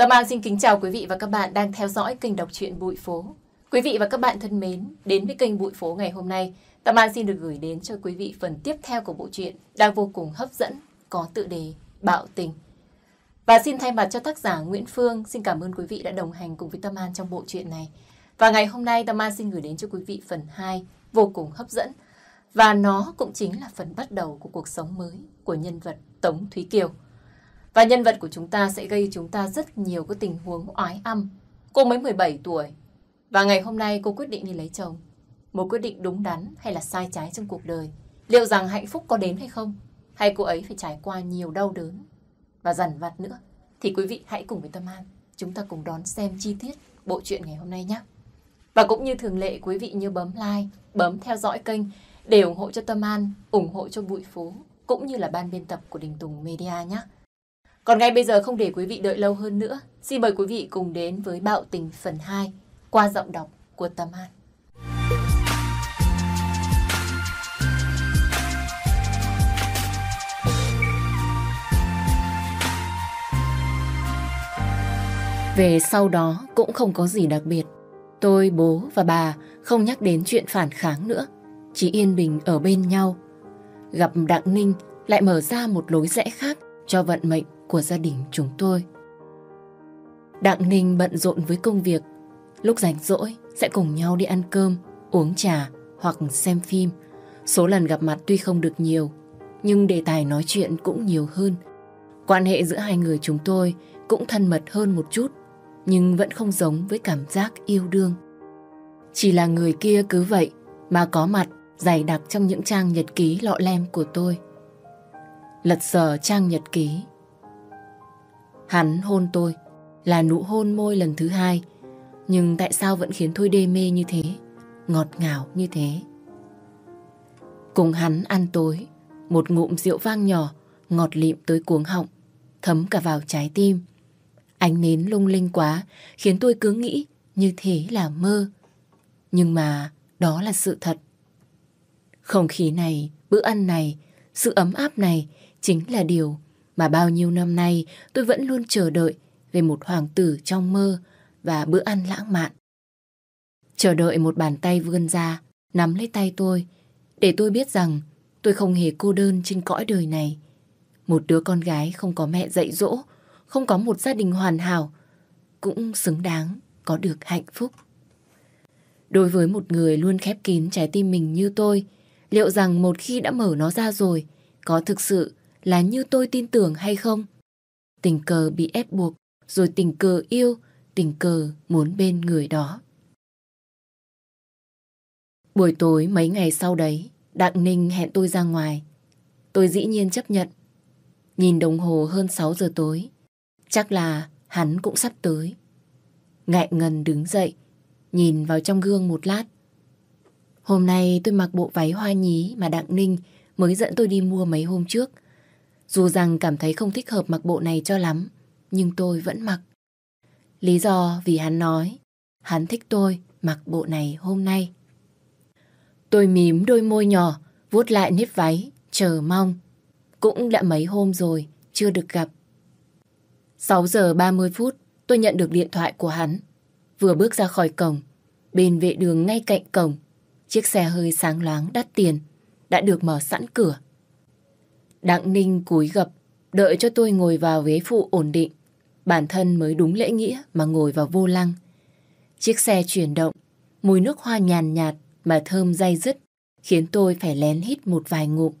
Tâm An xin kính chào quý vị và các bạn đang theo dõi kênh đọc truyện Bụi Phố. Quý vị và các bạn thân mến, đến với kênh Bụi Phố ngày hôm nay, Tâm An xin được gửi đến cho quý vị phần tiếp theo của bộ truyện đang vô cùng hấp dẫn, có tựa đề Bạo Tình. Và xin thay mặt cho tác giả Nguyễn Phương, xin cảm ơn quý vị đã đồng hành cùng với Tâm An trong bộ truyện này. Và ngày hôm nay Tâm An xin gửi đến cho quý vị phần 2 vô cùng hấp dẫn. Và nó cũng chính là phần bắt đầu của cuộc sống mới của nhân vật Tống Thúy Kiều. Và nhân vật của chúng ta sẽ gây chúng ta rất nhiều cái tình huống oái âm. Cô mới 17 tuổi. Và ngày hôm nay cô quyết định đi lấy chồng. Một quyết định đúng đắn hay là sai trái trong cuộc đời. Liệu rằng hạnh phúc có đến hay không? Hay cô ấy phải trải qua nhiều đau đớn và dằn vặt nữa? Thì quý vị hãy cùng với Tâm An chúng ta cùng đón xem chi tiết bộ truyện ngày hôm nay nhé. Và cũng như thường lệ quý vị như bấm like, bấm theo dõi kênh để ủng hộ cho Tâm An, ủng hộ cho Bụi Phố cũng như là ban biên tập của Đình Tùng Media nhé. Còn ngay bây giờ không để quý vị đợi lâu hơn nữa, xin mời quý vị cùng đến với Bạo Tình phần 2 qua giọng đọc của Tâm An. Về sau đó cũng không có gì đặc biệt. Tôi, bố và bà không nhắc đến chuyện phản kháng nữa. Chỉ yên bình ở bên nhau. Gặp Đặng Ninh lại mở ra một lối rẽ khác cho vận mệnh của gia đình chúng tôi. Đặng Ninh bận rộn với công việc. Lúc rảnh rỗi sẽ cùng nhau đi ăn cơm, uống trà hoặc xem phim. Số lần gặp mặt tuy không được nhiều, nhưng đề tài nói chuyện cũng nhiều hơn. Quan hệ giữa hai người chúng tôi cũng thân mật hơn một chút, nhưng vẫn không giống với cảm giác yêu đương. Chỉ là người kia cứ vậy mà có mặt dày đặc trong những trang nhật ký lọ lem của tôi. Lật sờ trang nhật ký Hắn hôn tôi là nụ hôn môi lần thứ hai. Nhưng tại sao vẫn khiến tôi đê mê như thế, ngọt ngào như thế? Cùng hắn ăn tối, một ngụm rượu vang nhỏ, ngọt lịm tới cuống họng, thấm cả vào trái tim. Ánh nến lung linh quá, khiến tôi cứ nghĩ như thế là mơ. Nhưng mà đó là sự thật. Không khí này, bữa ăn này, sự ấm áp này chính là điều mà bao nhiêu năm nay tôi vẫn luôn chờ đợi về một hoàng tử trong mơ và bữa ăn lãng mạn. Chờ đợi một bàn tay vươn ra, nắm lấy tay tôi, để tôi biết rằng tôi không hề cô đơn trên cõi đời này. Một đứa con gái không có mẹ dạy dỗ, không có một gia đình hoàn hảo, cũng xứng đáng có được hạnh phúc. Đối với một người luôn khép kín trái tim mình như tôi, liệu rằng một khi đã mở nó ra rồi, có thực sự là như tôi tin tưởng hay không? Tình cờ bị ép buộc, rồi tình cờ yêu, tình cờ muốn bên người đó. Buổi tối mấy ngày sau đấy, Đặng Ninh hẹn tôi ra ngoài. Tôi dĩ nhiên chấp nhận. Nhìn đồng hồ hơn 6 giờ tối, chắc là hắn cũng sắp tới. Ngại ngần đứng dậy, nhìn vào trong gương một lát. Hôm nay tôi mặc bộ váy hoa nhí mà Đặng Ninh mới dẫn tôi đi mua mấy hôm trước. Dù rằng cảm thấy không thích hợp mặc bộ này cho lắm, nhưng tôi vẫn mặc. Lý do vì hắn nói, hắn thích tôi mặc bộ này hôm nay. Tôi mím đôi môi nhỏ, vuốt lại nếp váy, chờ mong. Cũng đã mấy hôm rồi, chưa được gặp. 6 giờ 30 phút, tôi nhận được điện thoại của hắn. Vừa bước ra khỏi cổng, bên vệ đường ngay cạnh cổng, chiếc xe hơi sáng loáng đắt tiền, đã được mở sẵn cửa. Đặng Ninh cúi gập, đợi cho tôi ngồi vào ghế phụ ổn định. Bản thân mới đúng lễ nghĩa mà ngồi vào vô lăng. Chiếc xe chuyển động, mùi nước hoa nhàn nhạt mà thơm dai dứt, khiến tôi phải lén hít một vài ngụm.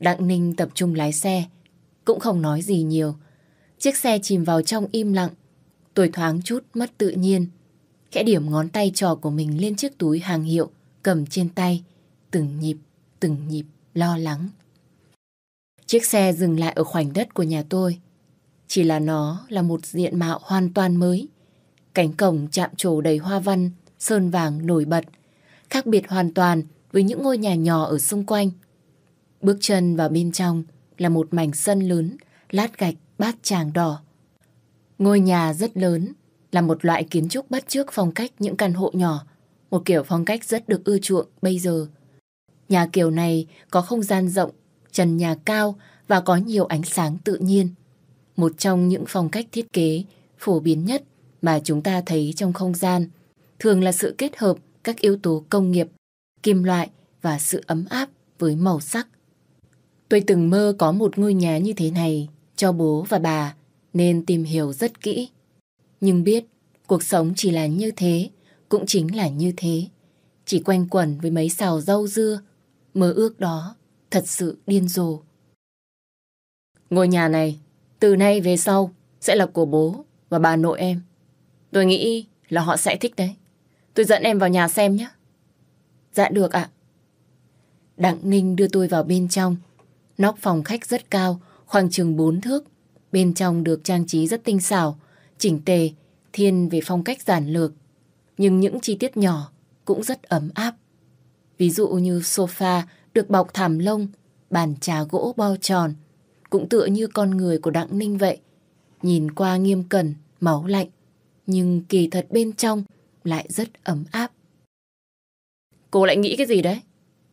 Đặng Ninh tập trung lái xe, cũng không nói gì nhiều. Chiếc xe chìm vào trong im lặng, tôi thoáng chút mất tự nhiên. Khẽ điểm ngón tay trò của mình lên chiếc túi hàng hiệu, cầm trên tay, từng nhịp, từng nhịp, lo lắng. Chiếc xe dừng lại ở khoảnh đất của nhà tôi. Chỉ là nó là một diện mạo hoàn toàn mới. Cánh cổng chạm trổ đầy hoa văn, sơn vàng nổi bật, khác biệt hoàn toàn với những ngôi nhà nhỏ ở xung quanh. Bước chân vào bên trong là một mảnh sân lớn, lát gạch, bát tràng đỏ. Ngôi nhà rất lớn, là một loại kiến trúc bắt chước phong cách những căn hộ nhỏ, một kiểu phong cách rất được ưa chuộng bây giờ. Nhà kiểu này có không gian rộng trần nhà cao và có nhiều ánh sáng tự nhiên. Một trong những phong cách thiết kế phổ biến nhất mà chúng ta thấy trong không gian thường là sự kết hợp các yếu tố công nghiệp, kim loại và sự ấm áp với màu sắc. Tôi từng mơ có một ngôi nhà như thế này cho bố và bà nên tìm hiểu rất kỹ. Nhưng biết cuộc sống chỉ là như thế, cũng chính là như thế. Chỉ quanh quẩn với mấy xào rau dưa, mơ ước đó thật sự điên rồ. Ngôi nhà này từ nay về sau sẽ là của bố và bà nội em. Tôi nghĩ là họ sẽ thích đấy. Tôi dẫn em vào nhà xem nhé. Dạ được ạ. Đặng Ninh đưa tôi vào bên trong. Nóc phòng khách rất cao, khoảng chừng 4 thước. Bên trong được trang trí rất tinh xảo, chỉnh tề, thiên về phong cách giản lược. Nhưng những chi tiết nhỏ cũng rất ấm áp. Ví dụ như sofa được bọc thảm lông, bàn trà gỗ bao tròn, cũng tựa như con người của Đặng Ninh vậy. Nhìn qua nghiêm cẩn, máu lạnh, nhưng kỳ thật bên trong lại rất ấm áp. Cô lại nghĩ cái gì đấy?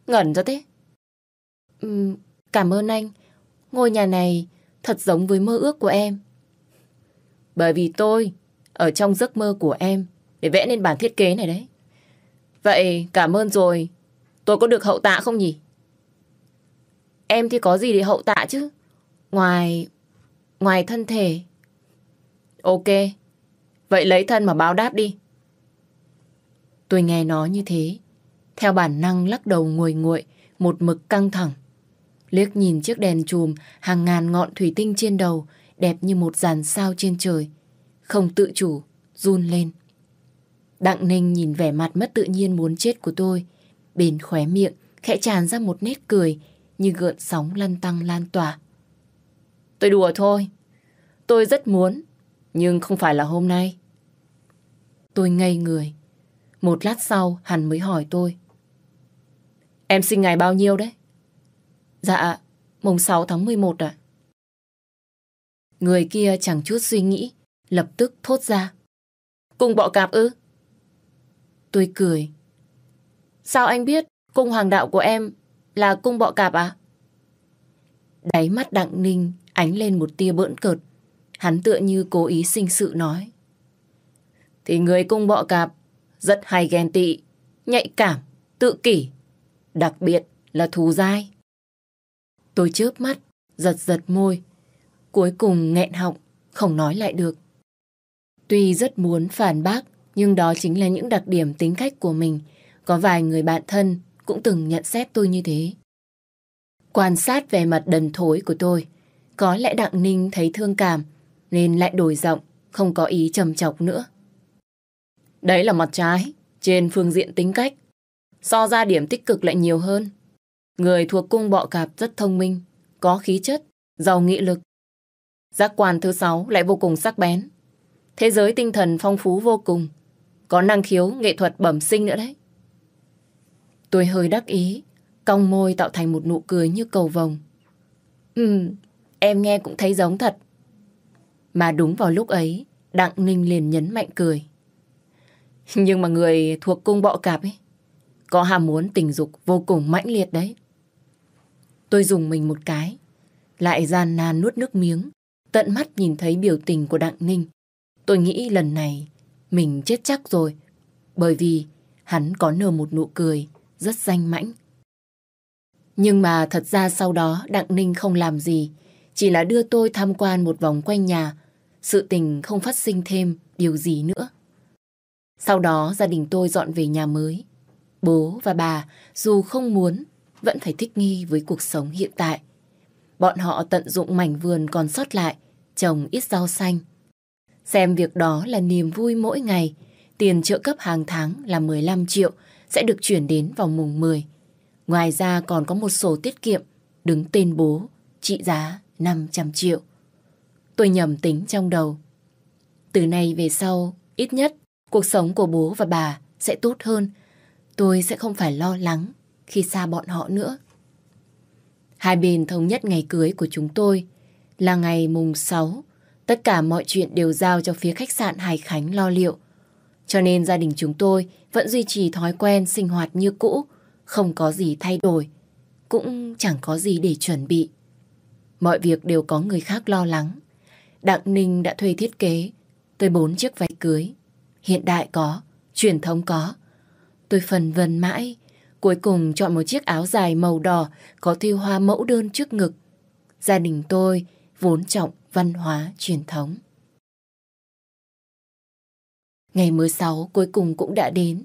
Ngẩn ra thế. Uhm, cảm ơn anh. Ngôi nhà này thật giống với mơ ước của em. Bởi vì tôi ở trong giấc mơ của em để vẽ nên bản thiết kế này đấy. Vậy cảm ơn rồi. Tôi có được hậu tạ không nhỉ? Em thì có gì để hậu tạ chứ? Ngoài... ngoài thân thể. Ok. Vậy lấy thân mà báo đáp đi. Tôi nghe nó như thế. Theo bản năng lắc đầu nguội nguội, một mực căng thẳng. Liếc nhìn chiếc đèn chùm hàng ngàn ngọn thủy tinh trên đầu, đẹp như một dàn sao trên trời. Không tự chủ, run lên. Đặng Ninh nhìn vẻ mặt mất tự nhiên muốn chết của tôi. Bên khóe miệng, khẽ tràn ra một nét cười như gợn sóng lăn tăng lan tỏa. Tôi đùa thôi. Tôi rất muốn, nhưng không phải là hôm nay. Tôi ngây người. Một lát sau, hắn mới hỏi tôi. Em sinh ngày bao nhiêu đấy? Dạ, mùng 6 tháng 11 ạ. Người kia chẳng chút suy nghĩ, lập tức thốt ra. Cùng bọ cạp ư? Tôi cười. Sao anh biết cung hoàng đạo của em là cung bọ cạp à? Đáy mắt Đặng Ninh ánh lên một tia bỡn cợt. Hắn tựa như cố ý sinh sự nói. Thì người cung bọ cạp rất hay ghen tị, nhạy cảm, tự kỷ, đặc biệt là thù dai. Tôi chớp mắt, giật giật môi, cuối cùng nghẹn họng, không nói lại được. Tuy rất muốn phản bác, nhưng đó chính là những đặc điểm tính cách của mình. Có vài người bạn thân cũng từng nhận xét tôi như thế. Quan sát về mặt đần thối của tôi, có lẽ Đặng Ninh thấy thương cảm nên lại đổi giọng, không có ý trầm chọc nữa. Đấy là mặt trái, trên phương diện tính cách. So ra điểm tích cực lại nhiều hơn. Người thuộc cung bọ cạp rất thông minh, có khí chất, giàu nghị lực. Giác quan thứ sáu lại vô cùng sắc bén. Thế giới tinh thần phong phú vô cùng. Có năng khiếu nghệ thuật bẩm sinh nữa đấy. Tôi hơi đắc ý, cong môi tạo thành một nụ cười như cầu vồng. Ừ, em nghe cũng thấy giống thật. Mà đúng vào lúc ấy, Đặng Ninh liền nhấn mạnh cười. Nhưng mà người thuộc cung bọ cạp ấy, có ham muốn tình dục vô cùng mãnh liệt đấy. Tôi dùng mình một cái, lại gian nan nuốt nước miếng, tận mắt nhìn thấy biểu tình của Đặng Ninh. Tôi nghĩ lần này mình chết chắc rồi, bởi vì hắn có nở một nụ cười rất danh mãnh. Nhưng mà thật ra sau đó Đặng Ninh không làm gì, chỉ là đưa tôi tham quan một vòng quanh nhà, sự tình không phát sinh thêm điều gì nữa. Sau đó gia đình tôi dọn về nhà mới. Bố và bà dù không muốn vẫn phải thích nghi với cuộc sống hiện tại. Bọn họ tận dụng mảnh vườn còn sót lại, trồng ít rau xanh. Xem việc đó là niềm vui mỗi ngày, tiền trợ cấp hàng tháng là 15 triệu sẽ được chuyển đến vào mùng 10. Ngoài ra còn có một sổ tiết kiệm đứng tên bố, trị giá 500 triệu. Tôi nhầm tính trong đầu. Từ nay về sau, ít nhất cuộc sống của bố và bà sẽ tốt hơn. Tôi sẽ không phải lo lắng khi xa bọn họ nữa. Hai bên thống nhất ngày cưới của chúng tôi là ngày mùng 6. Tất cả mọi chuyện đều giao cho phía khách sạn Hải Khánh lo liệu. Cho nên gia đình chúng tôi vẫn duy trì thói quen sinh hoạt như cũ, không có gì thay đổi, cũng chẳng có gì để chuẩn bị. Mọi việc đều có người khác lo lắng. Đặng Ninh đã thuê thiết kế, tới bốn chiếc váy cưới. Hiện đại có, truyền thống có. Tôi phần vần mãi, cuối cùng chọn một chiếc áo dài màu đỏ có thêu hoa mẫu đơn trước ngực. Gia đình tôi vốn trọng văn hóa truyền thống. Ngày 16 cuối cùng cũng đã đến.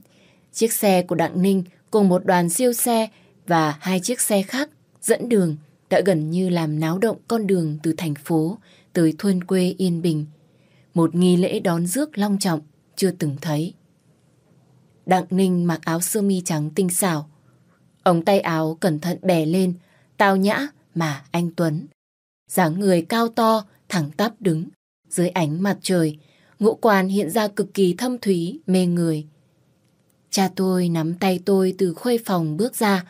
Chiếc xe của Đặng Ninh cùng một đoàn siêu xe và hai chiếc xe khác dẫn đường đã gần như làm náo động con đường từ thành phố tới thôn quê Yên Bình. Một nghi lễ đón rước long trọng chưa từng thấy. Đặng Ninh mặc áo sơ mi trắng tinh xảo. Ống tay áo cẩn thận bè lên, tao nhã mà anh Tuấn. dáng người cao to, thẳng tắp đứng. Dưới ánh mặt trời, ngũ quan hiện ra cực kỳ thâm thúy, mê người. Cha tôi nắm tay tôi từ khuê phòng bước ra,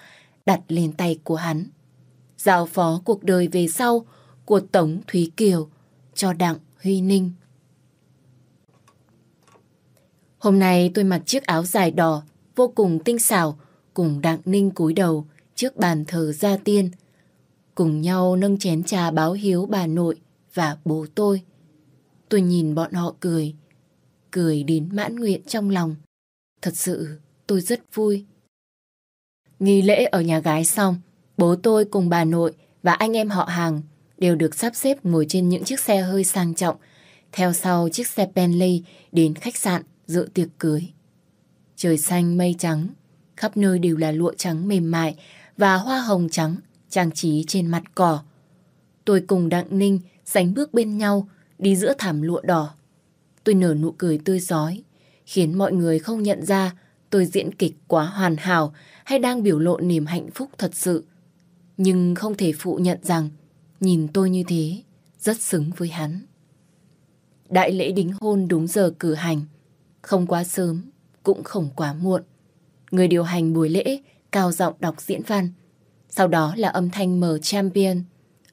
đặt lên tay của hắn. Giao phó cuộc đời về sau của Tống Thúy Kiều cho Đặng Huy Ninh. Hôm nay tôi mặc chiếc áo dài đỏ, vô cùng tinh xảo, cùng Đặng Ninh cúi đầu trước bàn thờ gia tiên. Cùng nhau nâng chén trà báo hiếu bà nội và bố tôi. Tôi nhìn bọn họ cười, cười đến mãn nguyện trong lòng. Thật sự, tôi rất vui. Nghi lễ ở nhà gái xong, bố tôi cùng bà nội và anh em họ hàng đều được sắp xếp ngồi trên những chiếc xe hơi sang trọng, theo sau chiếc xe Bentley đến khách sạn dự tiệc cưới. Trời xanh mây trắng, khắp nơi đều là lụa trắng mềm mại và hoa hồng trắng trang trí trên mặt cỏ. Tôi cùng Đặng Ninh sánh bước bên nhau đi giữa thảm lụa đỏ. Tôi nở nụ cười tươi giói, khiến mọi người không nhận ra tôi diễn kịch quá hoàn hảo hay đang biểu lộ niềm hạnh phúc thật sự. Nhưng không thể phụ nhận rằng nhìn tôi như thế rất xứng với hắn. Đại lễ đính hôn đúng giờ cử hành, không quá sớm, cũng không quá muộn. Người điều hành buổi lễ cao giọng đọc diễn văn. Sau đó là âm thanh mở champion,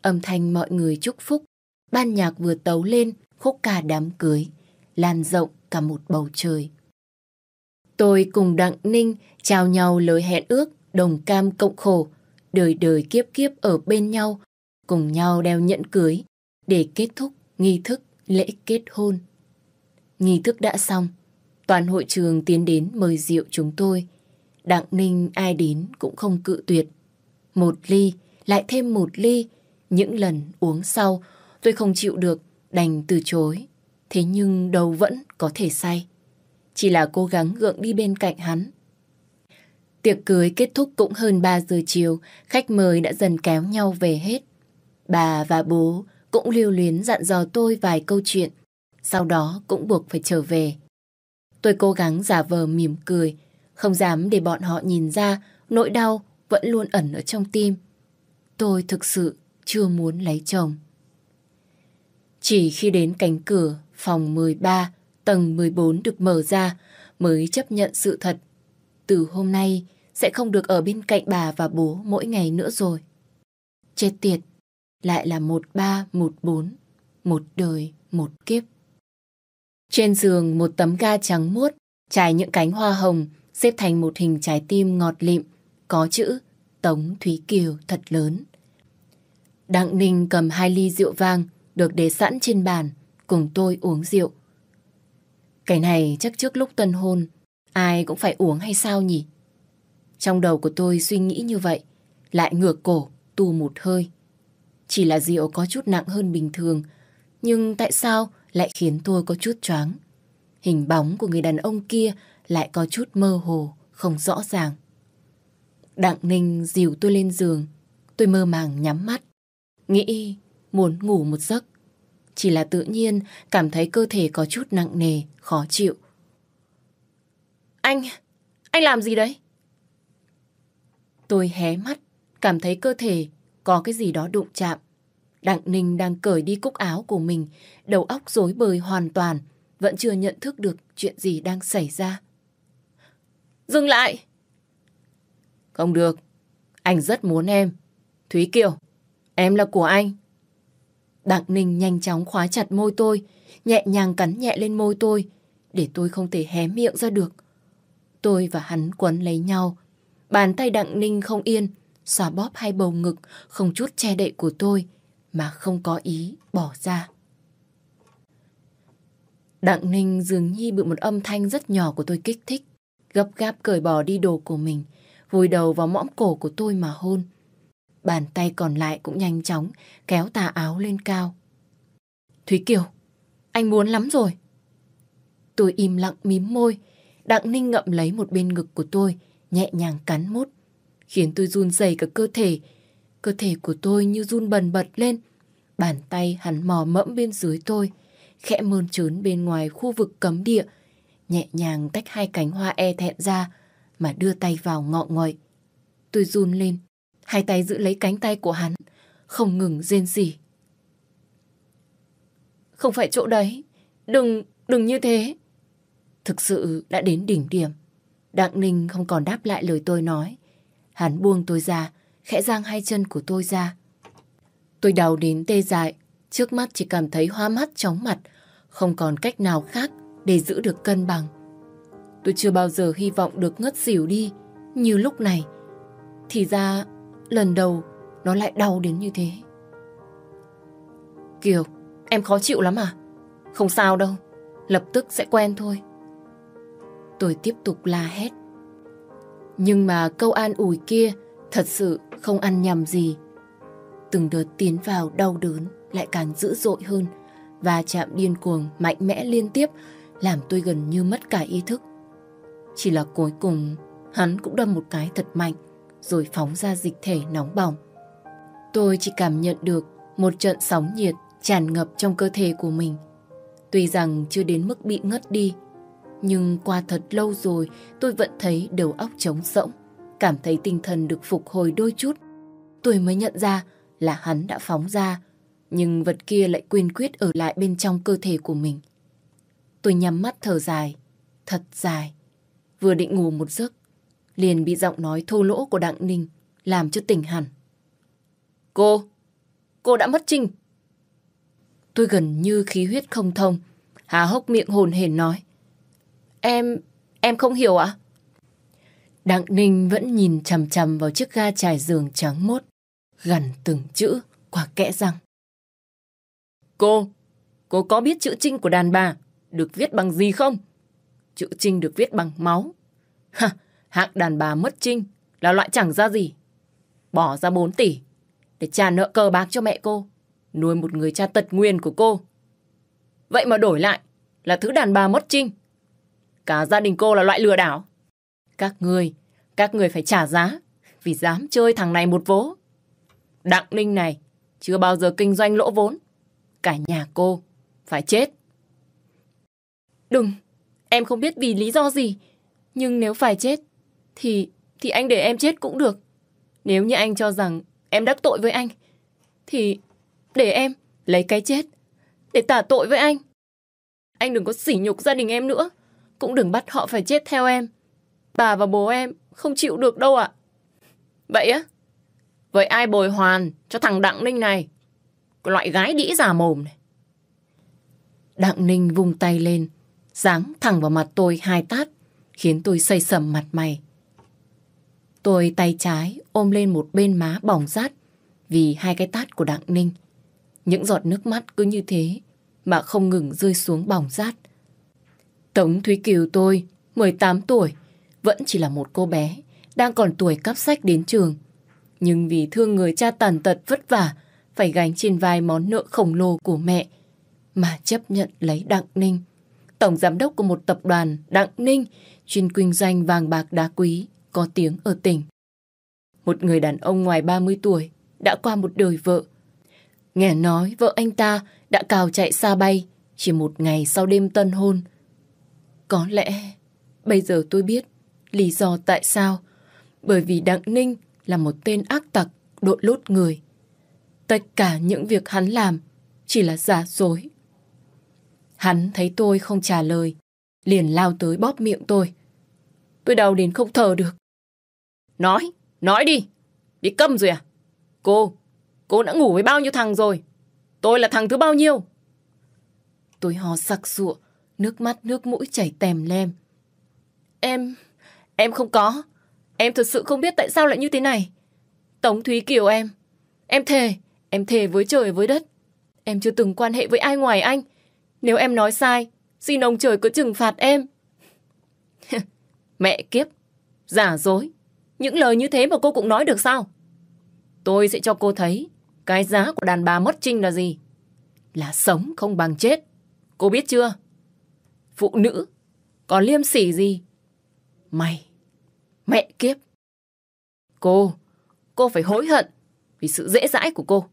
âm thanh mọi người chúc phúc. Ban nhạc vừa tấu lên khúc ca đám cưới, lan rộng cả một bầu trời. Tôi cùng Đặng Ninh trao nhau lời hẹn ước đồng cam cộng khổ, đời đời kiếp kiếp ở bên nhau, cùng nhau đeo nhẫn cưới để kết thúc nghi thức lễ kết hôn. Nghi thức đã xong, toàn hội trường tiến đến mời rượu chúng tôi. Đặng Ninh ai đến cũng không cự tuyệt. Một ly, lại thêm một ly. Những lần uống sau, tôi không chịu được, đành từ chối. Thế nhưng đầu vẫn có thể say. Chỉ là cố gắng gượng đi bên cạnh hắn. Tiệc cưới kết thúc cũng hơn 3 giờ chiều, khách mời đã dần kéo nhau về hết. Bà và bố cũng lưu luyến dặn dò tôi vài câu chuyện, sau đó cũng buộc phải trở về. Tôi cố gắng giả vờ mỉm cười, không dám để bọn họ nhìn ra nỗi đau vẫn luôn ẩn ở trong tim. Tôi thực sự chưa muốn lấy chồng. Chỉ khi đến cánh cửa phòng 13, tầng 14 được mở ra mới chấp nhận sự thật. Từ hôm nay sẽ không được ở bên cạnh bà và bố mỗi ngày nữa rồi. Chết tiệt, lại là một ba, một bốn, một đời, một kiếp. Trên giường một tấm ga trắng muốt, trải những cánh hoa hồng, xếp thành một hình trái tim ngọt lịm, có chữ Tống Thúy Kiều thật lớn. Đặng Ninh cầm hai ly rượu vang được để sẵn trên bàn, cùng tôi uống rượu. Cái này chắc trước lúc tân hôn, ai cũng phải uống hay sao nhỉ? Trong đầu của tôi suy nghĩ như vậy, lại ngửa cổ, tu một hơi. Chỉ là rượu có chút nặng hơn bình thường, nhưng tại sao lại khiến tôi có chút choáng? Hình bóng của người đàn ông kia lại có chút mơ hồ, không rõ ràng. Đặng Ninh dìu tôi lên giường, tôi mơ màng nhắm mắt, nghĩ muốn ngủ một giấc. Chỉ là tự nhiên cảm thấy cơ thể có chút nặng nề, khó chịu. Anh, anh làm gì đấy? Tôi hé mắt, cảm thấy cơ thể có cái gì đó đụng chạm. Đặng Ninh đang cởi đi cúc áo của mình, đầu óc rối bời hoàn toàn, vẫn chưa nhận thức được chuyện gì đang xảy ra. Dừng lại! Không được, anh rất muốn em. Thúy Kiều, em là của anh. Đặng Ninh nhanh chóng khóa chặt môi tôi, nhẹ nhàng cắn nhẹ lên môi tôi, để tôi không thể hé miệng ra được. Tôi và hắn quấn lấy nhau, bàn tay Đặng Ninh không yên, xòa bóp hai bầu ngực, không chút che đậy của tôi, mà không có ý bỏ ra. Đặng Ninh dường như bị một âm thanh rất nhỏ của tôi kích thích. Gấp gáp cởi bỏ đi đồ của mình, vùi đầu vào mõm cổ của tôi mà hôn. Bàn tay còn lại cũng nhanh chóng kéo tà áo lên cao. Thúy Kiều, anh muốn lắm rồi. Tôi im lặng mím môi, Đặng Ninh ngậm lấy một bên ngực của tôi, nhẹ nhàng cắn mút, khiến tôi run rẩy cả cơ thể. Cơ thể của tôi như run bần bật lên. Bàn tay hắn mò mẫm bên dưới tôi, khẽ mơn trớn bên ngoài khu vực cấm địa, nhẹ nhàng tách hai cánh hoa e thẹn ra mà đưa tay vào ngọ nguậy. Tôi run lên, hai tay giữ lấy cánh tay của hắn, không ngừng rên rỉ. Không phải chỗ đấy, đừng, đừng như thế. Thực sự đã đến đỉnh điểm. Đặng Ninh không còn đáp lại lời tôi nói. Hắn buông tôi ra, khẽ giang hai chân của tôi ra. Tôi đau đến tê dại, trước mắt chỉ cảm thấy hoa mắt chóng mặt, không còn cách nào khác để giữ được cân bằng. Tôi chưa bao giờ hy vọng được ngất xỉu đi như lúc này. Thì ra lần đầu nó lại đau đến như thế. Kiều, em khó chịu lắm à? Không sao đâu, lập tức sẽ quen thôi. Tôi tiếp tục la hét. Nhưng mà câu an ủi kia thật sự không ăn nhầm gì. Từng đợt tiến vào đau đớn lại càng dữ dội hơn và chạm điên cuồng mạnh mẽ liên tiếp làm tôi gần như mất cả ý thức. Chỉ là cuối cùng hắn cũng đâm một cái thật mạnh rồi phóng ra dịch thể nóng bỏng. Tôi chỉ cảm nhận được một trận sóng nhiệt tràn ngập trong cơ thể của mình. Tuy rằng chưa đến mức bị ngất đi, nhưng qua thật lâu rồi tôi vẫn thấy đầu óc trống rỗng, cảm thấy tinh thần được phục hồi đôi chút. Tôi mới nhận ra là hắn đã phóng ra, nhưng vật kia lại quyên quyết ở lại bên trong cơ thể của mình. Tôi nhắm mắt thở dài, thật dài. Vừa định ngủ một giấc, liền bị giọng nói thô lỗ của Đặng Ninh làm cho tỉnh hẳn. Cô, cô đã mất trinh. Tôi gần như khí huyết không thông, há hốc miệng hồn hển nói. Em, em không hiểu ạ? Đặng Ninh vẫn nhìn chằm chằm vào chiếc ga trải giường trắng mốt, gần từng chữ qua kẽ răng. Cô, cô có biết chữ trinh của đàn bà được viết bằng gì không? Chữ trinh được viết bằng máu. Ha, hạng đàn bà mất trinh là loại chẳng ra gì. Bỏ ra 4 tỷ để trả nợ cờ bạc cho mẹ cô, nuôi một người cha tật nguyên của cô. Vậy mà đổi lại là thứ đàn bà mất trinh. Cả gia đình cô là loại lừa đảo. Các người, các người phải trả giá vì dám chơi thằng này một vố. Đặng Ninh này chưa bao giờ kinh doanh lỗ vốn. Cả nhà cô phải chết. Đừng, em không biết vì lý do gì. Nhưng nếu phải chết, thì thì anh để em chết cũng được. Nếu như anh cho rằng em đắc tội với anh, thì để em lấy cái chết để tả tội với anh. Anh đừng có sỉ nhục gia đình em nữa. Cũng đừng bắt họ phải chết theo em. Bà và bố em không chịu được đâu ạ. Vậy á? Vậy ai bồi hoàn cho thằng Đặng Ninh này? Cái loại gái đĩ giả mồm này. Đặng Ninh vung tay lên, giáng thẳng vào mặt tôi hai tát, khiến tôi xây sầm mặt mày. Tôi tay trái ôm lên một bên má bỏng rát vì hai cái tát của Đặng Ninh. Những giọt nước mắt cứ như thế mà không ngừng rơi xuống bỏng rát. Tống Thúy Kiều tôi, 18 tuổi, vẫn chỉ là một cô bé, đang còn tuổi cắp sách đến trường. Nhưng vì thương người cha tàn tật vất vả, phải gánh trên vai món nợ khổng lồ của mẹ, mà chấp nhận lấy Đặng Ninh. Tổng giám đốc của một tập đoàn Đặng Ninh, chuyên kinh doanh vàng bạc đá quý, có tiếng ở tỉnh. Một người đàn ông ngoài 30 tuổi, đã qua một đời vợ. Nghe nói vợ anh ta đã cào chạy xa bay, chỉ một ngày sau đêm tân hôn, có lẽ bây giờ tôi biết lý do tại sao. Bởi vì Đặng Ninh là một tên ác tặc, đội lốt người. Tất cả những việc hắn làm chỉ là giả dối. Hắn thấy tôi không trả lời, liền lao tới bóp miệng tôi. Tôi đau đến không thở được. Nói, nói đi. Bị câm rồi à? Cô, cô đã ngủ với bao nhiêu thằng rồi? Tôi là thằng thứ bao nhiêu? Tôi hò sặc sụa, Nước mắt nước mũi chảy tèm lem. Em... em không có. Em thật sự không biết tại sao lại như thế này. Tống Thúy Kiều em. Em thề, em thề với trời với đất. Em chưa từng quan hệ với ai ngoài anh. Nếu em nói sai, Xin ông trời cứ trừng phạt em. Mẹ kiếp, giả dối. Những lời như thế mà cô cũng nói được sao? Tôi sẽ cho cô thấy cái giá của đàn bà mất trinh là gì. Là sống không bằng chết. Cô biết chưa? Phụ nữ, có liêm sỉ gì? Mày, mẹ kiếp. Cô, cô phải hối hận vì sự dễ dãi của cô.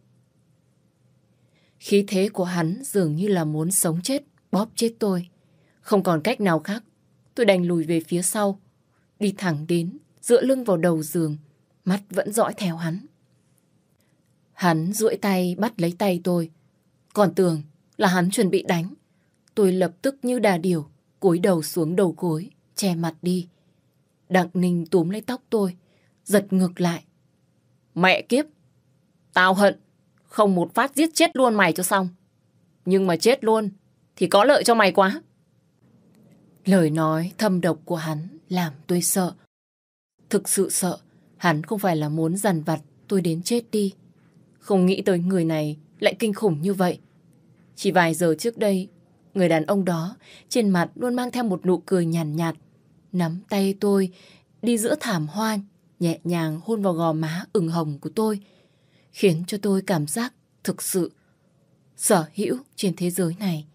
Khí thế của hắn dường như là muốn sống chết, bóp chết tôi. Không còn cách nào khác, tôi đành lùi về phía sau, đi thẳng đến, dựa lưng vào đầu giường, mắt vẫn dõi theo hắn. Hắn duỗi tay bắt lấy tay tôi, còn tưởng là hắn chuẩn bị đánh. Tôi lập tức như đà điểu, cúi đầu xuống đầu gối, che mặt đi. Đặng Ninh túm lấy tóc tôi, giật ngược lại. Mẹ kiếp! Tao hận! Không một phát giết chết luôn mày cho xong. Nhưng mà chết luôn thì có lợi cho mày quá. Lời nói thâm độc của hắn làm tôi sợ. Thực sự sợ, hắn không phải là muốn dằn vặt tôi đến chết đi. Không nghĩ tới người này lại kinh khủng như vậy. Chỉ vài giờ trước đây, người đàn ông đó trên mặt luôn mang theo một nụ cười nhàn nhạt, nhạt, nắm tay tôi đi giữa thảm hoa, nhẹ nhàng hôn vào gò má ửng hồng của tôi, khiến cho tôi cảm giác thực sự sở hữu trên thế giới này.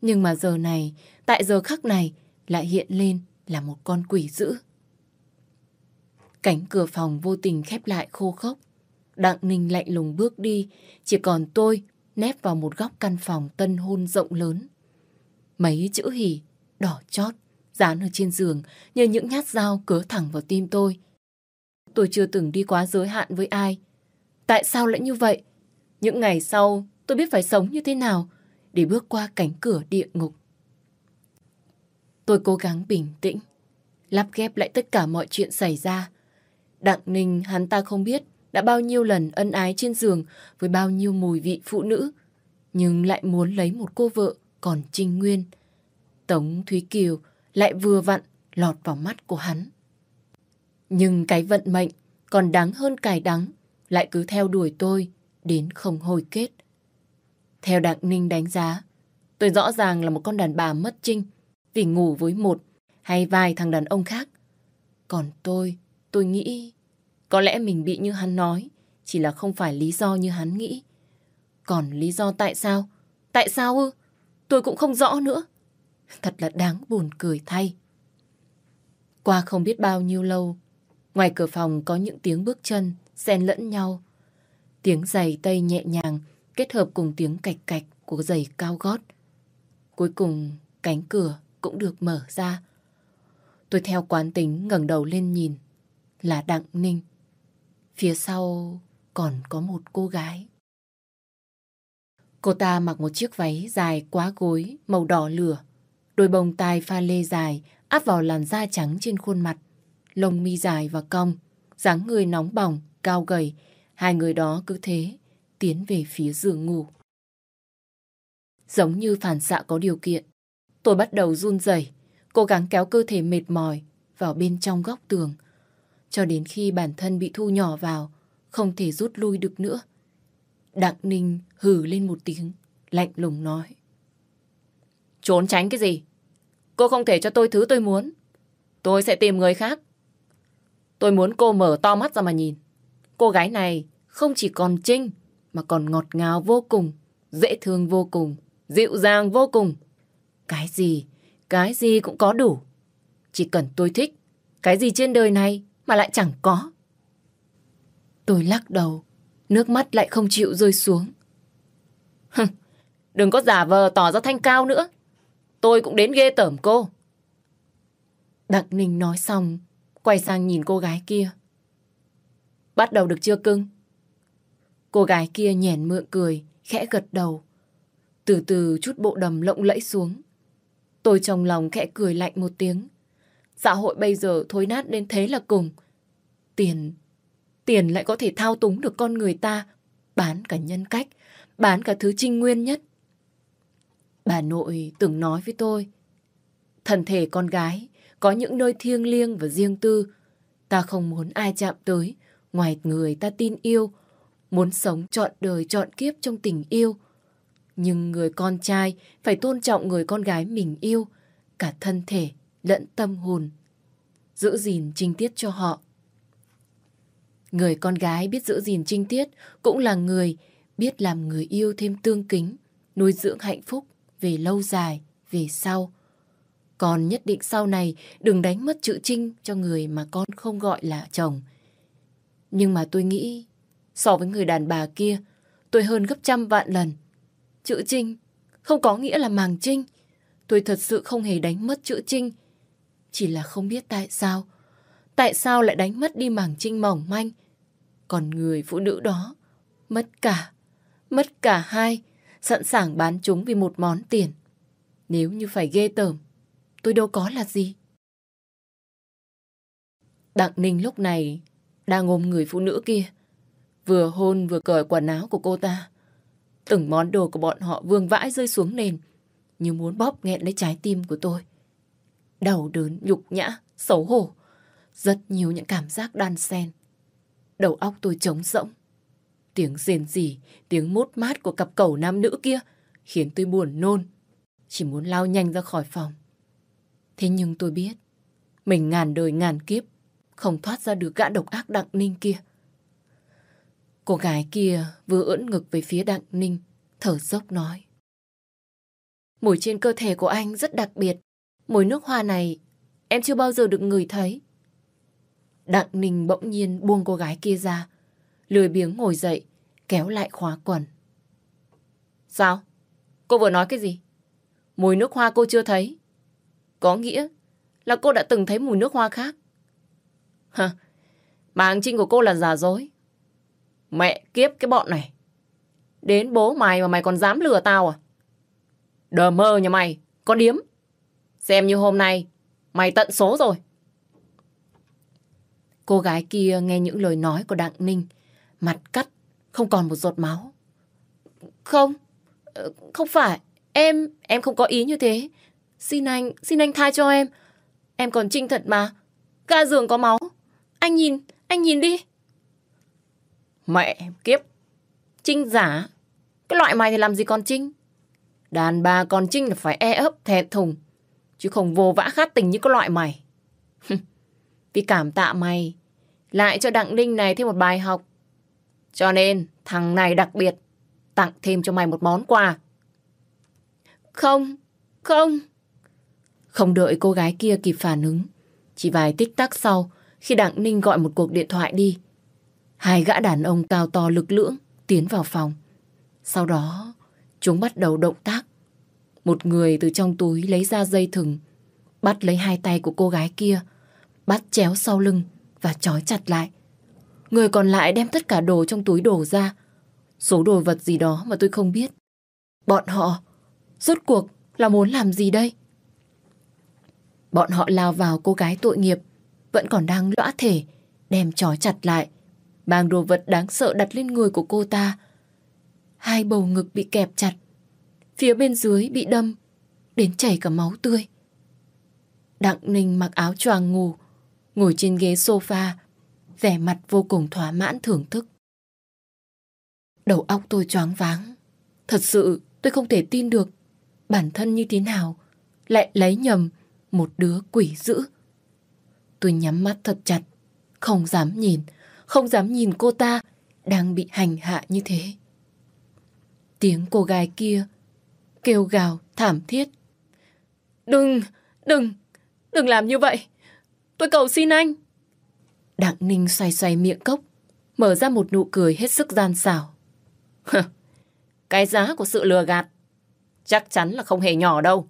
Nhưng mà giờ này, tại giờ khắc này, lại hiện lên là một con quỷ dữ. Cánh cửa phòng vô tình khép lại khô khốc. Đặng Ninh lạnh lùng bước đi, chỉ còn tôi nép vào một góc căn phòng tân hôn rộng lớn. Mấy chữ hỉ, đỏ chót, dán ở trên giường như những nhát dao cứa thẳng vào tim tôi. Tôi chưa từng đi quá giới hạn với ai. Tại sao lại như vậy? Những ngày sau, tôi biết phải sống như thế nào để bước qua cánh cửa địa ngục. Tôi cố gắng bình tĩnh, lắp ghép lại tất cả mọi chuyện xảy ra. Đặng Ninh hắn ta không biết đã bao nhiêu lần ân ái trên giường với bao nhiêu mùi vị phụ nữ, nhưng lại muốn lấy một cô vợ còn trinh nguyên. Tống Thúy Kiều lại vừa vặn lọt vào mắt của hắn. Nhưng cái vận mệnh còn đáng hơn cài đắng, lại cứ theo đuổi tôi đến không hồi kết. Theo Đặng Ninh đánh giá, tôi rõ ràng là một con đàn bà mất trinh vì ngủ với một hay vài thằng đàn ông khác. Còn tôi, tôi nghĩ có lẽ mình bị như hắn nói chỉ là không phải lý do như hắn nghĩ. Còn lý do tại sao? Tại sao ư? Tôi cũng không rõ nữa. Thật là đáng buồn cười thay. Qua không biết bao nhiêu lâu, ngoài cửa phòng có những tiếng bước chân xen lẫn nhau. Tiếng giày tây nhẹ nhàng kết hợp cùng tiếng cạch cạch của giày cao gót. Cuối cùng cánh cửa cũng được mở ra. Tôi theo quán tính ngẩng đầu lên nhìn. Là Đặng Ninh. Phía sau còn có một cô gái. Cô ta mặc một chiếc váy dài quá gối, màu đỏ lửa. Đôi bông tai pha lê dài áp vào làn da trắng trên khuôn mặt. Lông mi dài và cong, dáng người nóng bỏng, cao gầy. Hai người đó cứ thế, tiến về phía giường ngủ. Giống như phản xạ có điều kiện, tôi bắt đầu run rẩy, cố gắng kéo cơ thể mệt mỏi vào bên trong góc tường, cho đến khi bản thân bị thu nhỏ vào, không thể rút lui được nữa. Đặng Ninh hừ lên một tiếng, lạnh lùng nói. Trốn tránh cái gì? Cô không thể cho tôi thứ tôi muốn. Tôi sẽ tìm người khác. Tôi muốn cô mở to mắt ra mà nhìn. Cô gái này không chỉ còn trinh, mà còn ngọt ngào vô cùng, dễ thương vô cùng, dịu dàng vô cùng. Cái gì, cái gì cũng có đủ. Chỉ cần tôi thích, cái gì trên đời này mà lại chẳng có. Tôi lắc đầu, nước mắt lại không chịu rơi xuống. Đừng có giả vờ tỏ ra thanh cao nữa. Tôi cũng đến ghê tởm cô. Đặng Ninh nói xong, quay sang nhìn cô gái kia. Bắt đầu được chưa cưng? Cô gái kia nhẻn mượn cười, khẽ gật đầu. Từ từ chút bộ đầm lộng lẫy xuống. Tôi trong lòng khẽ cười lạnh một tiếng. Xã hội bây giờ thối nát đến thế là cùng. Tiền, tiền lại có thể thao túng được con người ta, bán cả nhân cách, bán cả thứ trinh nguyên nhất. Bà nội từng nói với tôi, thân thể con gái có những nơi thiêng liêng và riêng tư. Ta không muốn ai chạm tới, ngoài người ta tin yêu, muốn sống trọn đời trọn kiếp trong tình yêu. Nhưng người con trai phải tôn trọng người con gái mình yêu, cả thân thể lẫn tâm hồn. Giữ gìn trinh tiết cho họ. Người con gái biết giữ gìn trinh tiết cũng là người biết làm người yêu thêm tương kính, nuôi dưỡng hạnh phúc về lâu dài, về sau. Còn nhất định sau này đừng đánh mất chữ trinh cho người mà con không gọi là chồng. Nhưng mà tôi nghĩ so với người đàn bà kia tôi hơn gấp trăm vạn lần. Chữ trinh không có nghĩa là màng trinh. Tôi thật sự không hề đánh mất chữ trinh. Chỉ là không biết tại sao. Tại sao lại đánh mất đi màng trinh mỏng manh. Còn người phụ nữ đó, mất cả. Mất cả hai. Sẵn sàng bán chúng vì một món tiền. Nếu như phải ghê tởm, tôi đâu có là gì. Đặng Ninh lúc này đang ôm người phụ nữ kia. Vừa hôn vừa cởi quần áo của cô ta. Từng món đồ của bọn họ vương vãi rơi xuống nền. Như muốn bóp nghẹn lấy trái tim của tôi. Đau đớn, nhục nhã, xấu hổ. Rất nhiều những cảm giác đan xen. Đầu óc tôi trống rỗng. Tiếng rền rỉ, tiếng mốt mát của cặp cẩu nam nữ kia khiến tôi buồn nôn. Chỉ muốn lao nhanh ra khỏi phòng. Thế nhưng tôi biết, mình ngàn đời ngàn kiếp, không thoát ra được gã độc ác Đặng Ninh kia. Cô gái kia vừa ưỡn ngực về phía Đặng Ninh, thở dốc nói. Mùi trên cơ thể của anh rất đặc biệt. Mùi nước hoa này em chưa bao giờ được ngửi thấy. Đặng Ninh bỗng nhiên buông cô gái kia ra, lười biếng ngồi dậy, kéo lại khóa quần. Sao? Cô vừa nói cái gì? Mùi nước hoa cô chưa thấy. Có nghĩa là cô đã từng thấy mùi nước hoa khác. Hả? Mà hàng trinh của cô là giả dối. Mẹ kiếp cái bọn này. Đến bố mày mà mày còn dám lừa tao à? Đờ mơ nhà mày, có điếm. Xem như hôm nay, mày tận số rồi. Cô gái kia nghe những lời nói của Đặng Ninh, mặt cắt, không còn một giọt máu. Không, ờ, không phải, em, em không có ý như thế. Xin anh, xin anh tha cho em. Em còn trinh thật mà. Ga giường có máu. Anh nhìn, anh nhìn đi. Mẹ kiếp. Trinh giả. Cái loại mày thì làm gì còn trinh? Đàn bà còn trinh là phải e ấp thẹn thùng. Chứ không vô vã khát tình như cái loại mày. Vì cảm tạ mày. Lại cho Đặng Ninh này thêm một bài học. Cho nên thằng này đặc biệt tặng thêm cho mày một món quà. Không, không. Không đợi cô gái kia kịp phản ứng. Chỉ vài tích tắc sau, khi Đặng Ninh gọi một cuộc điện thoại đi, hai gã đàn ông cao to lực lưỡng tiến vào phòng. Sau đó, chúng bắt đầu động tác. Một người từ trong túi lấy ra dây thừng, bắt lấy hai tay của cô gái kia, bắt chéo sau lưng và trói chặt lại. Người còn lại đem tất cả đồ trong túi đổ ra. Số đồ vật gì đó mà tôi không biết. Bọn họ, rốt cuộc là muốn làm gì đây? Bọn họ lao vào cô gái tội nghiệp, vẫn còn đang lõa thể, đem trói chặt lại. Mang đồ vật đáng sợ đặt lên người của cô ta. Hai bầu ngực bị kẹp chặt, phía bên dưới bị đâm, đến chảy cả máu tươi. Đặng Ninh mặc áo choàng ngủ, ngồi trên ghế sofa, vẻ mặt vô cùng thỏa mãn thưởng thức. Đầu óc tôi choáng váng. Thật sự tôi không thể tin được bản thân như thế nào lại lấy nhầm một đứa quỷ dữ. Tôi nhắm mắt thật chặt, không dám nhìn, không dám nhìn cô ta đang bị hành hạ như thế. Tiếng cô gái kia kêu gào thảm thiết. Đừng, đừng, đừng làm như vậy. Tôi cầu xin anh. Đặng Ninh xoay xoay miệng cốc, mở ra một nụ cười hết sức gian xảo. Cái giá của sự lừa gạt chắc chắn là không hề nhỏ đâu.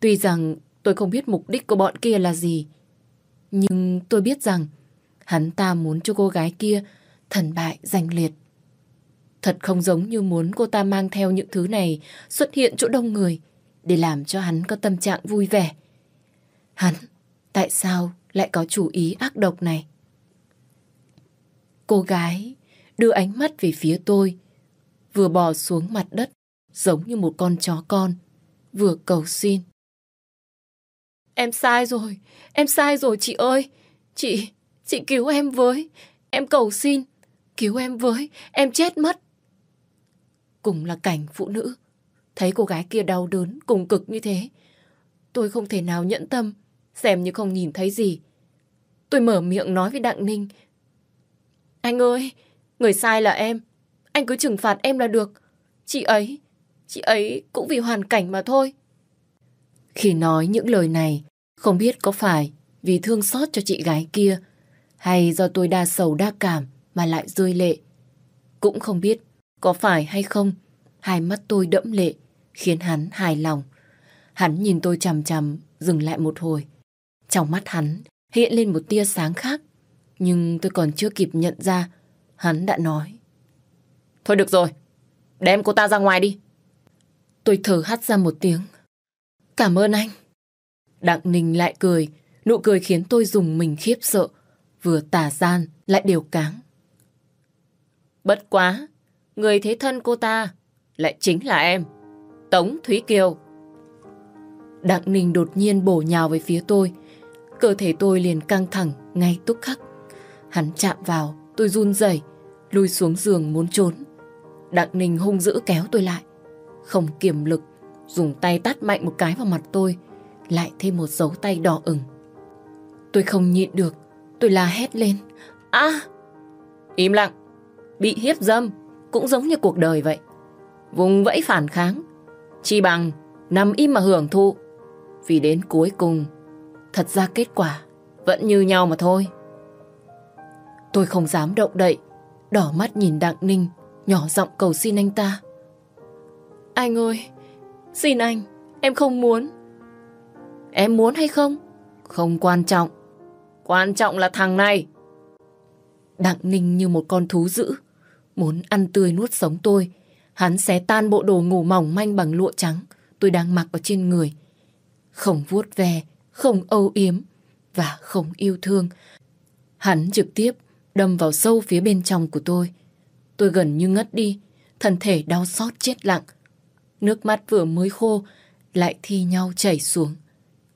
Tuy rằng tôi không biết mục đích của bọn kia là gì, nhưng tôi biết rằng hắn ta muốn cho cô gái kia thần bại danh liệt. Thật không giống như muốn cô ta mang theo những thứ này xuất hiện chỗ đông người để làm cho hắn có tâm trạng vui vẻ. Hắn, tại sao lại có chủ ý ác độc này? Cô gái đưa ánh mắt về phía tôi, vừa bò xuống mặt đất giống như một con chó con, vừa cầu xin. Em sai rồi, em sai rồi chị ơi. Chị, chị cứu em với. Em cầu xin, cứu em với, em chết mất. Cùng là cảnh phụ nữ. Thấy cô gái kia đau đớn, cùng cực như thế. Tôi không thể nào nhẫn tâm, xem như không nhìn thấy gì. Tôi mở miệng nói với Đặng Ninh. Anh ơi, người sai là em. Anh cứ trừng phạt em là được. Chị ấy, chị ấy cũng vì hoàn cảnh mà thôi. Khi nói những lời này, không biết có phải vì thương xót cho chị gái kia hay do tôi đa sầu đa cảm mà lại rơi lệ. Cũng không biết có phải hay không hai mắt tôi đẫm lệ khiến hắn hài lòng. Hắn nhìn tôi chằm chằm dừng lại một hồi. Trong mắt hắn hiện lên một tia sáng khác nhưng tôi còn chưa kịp nhận ra hắn đã nói. Thôi được rồi, đem cô ta ra ngoài đi. Tôi thở hắt ra một tiếng. Cảm ơn anh. Đặng Ninh lại cười, nụ cười khiến tôi dùng mình khiếp sợ, vừa tà gian lại đều cáng. Bất quá, người thế thân cô ta lại chính là em, Tống Thúy Kiều. Đặng Ninh đột nhiên bổ nhào về phía tôi, cơ thể tôi liền căng thẳng ngay tức khắc. Hắn chạm vào, tôi run rẩy, lùi xuống giường muốn trốn. Đặng Ninh hung dữ kéo tôi lại, không kiềm lực, dùng tay tát mạnh một cái vào mặt tôi, lại thêm một dấu tay đỏ ửng. Tôi không nhịn được, tôi la hét lên. À! Im lặng! Bị hiếp dâm cũng giống như cuộc đời vậy. Vùng vẫy phản kháng, chi bằng nằm im mà hưởng thụ. Vì đến cuối cùng, thật ra kết quả vẫn như nhau mà thôi. Tôi không dám động đậy, đỏ mắt nhìn Đặng Ninh, nhỏ giọng cầu xin anh ta. Anh ơi, xin anh, em không muốn. Em muốn hay không? Không quan trọng. Quan trọng là thằng này. Đặng Ninh như một con thú dữ, muốn ăn tươi nuốt sống tôi. Hắn xé tan bộ đồ ngủ mỏng manh bằng lụa trắng tôi đang mặc ở trên người. Không vuốt ve, không âu yếm và không yêu thương. Hắn trực tiếp đâm vào sâu phía bên trong của tôi. Tôi gần như ngất đi, thân thể đau xót chết lặng. Nước mắt vừa mới khô, lại thi nhau chảy xuống.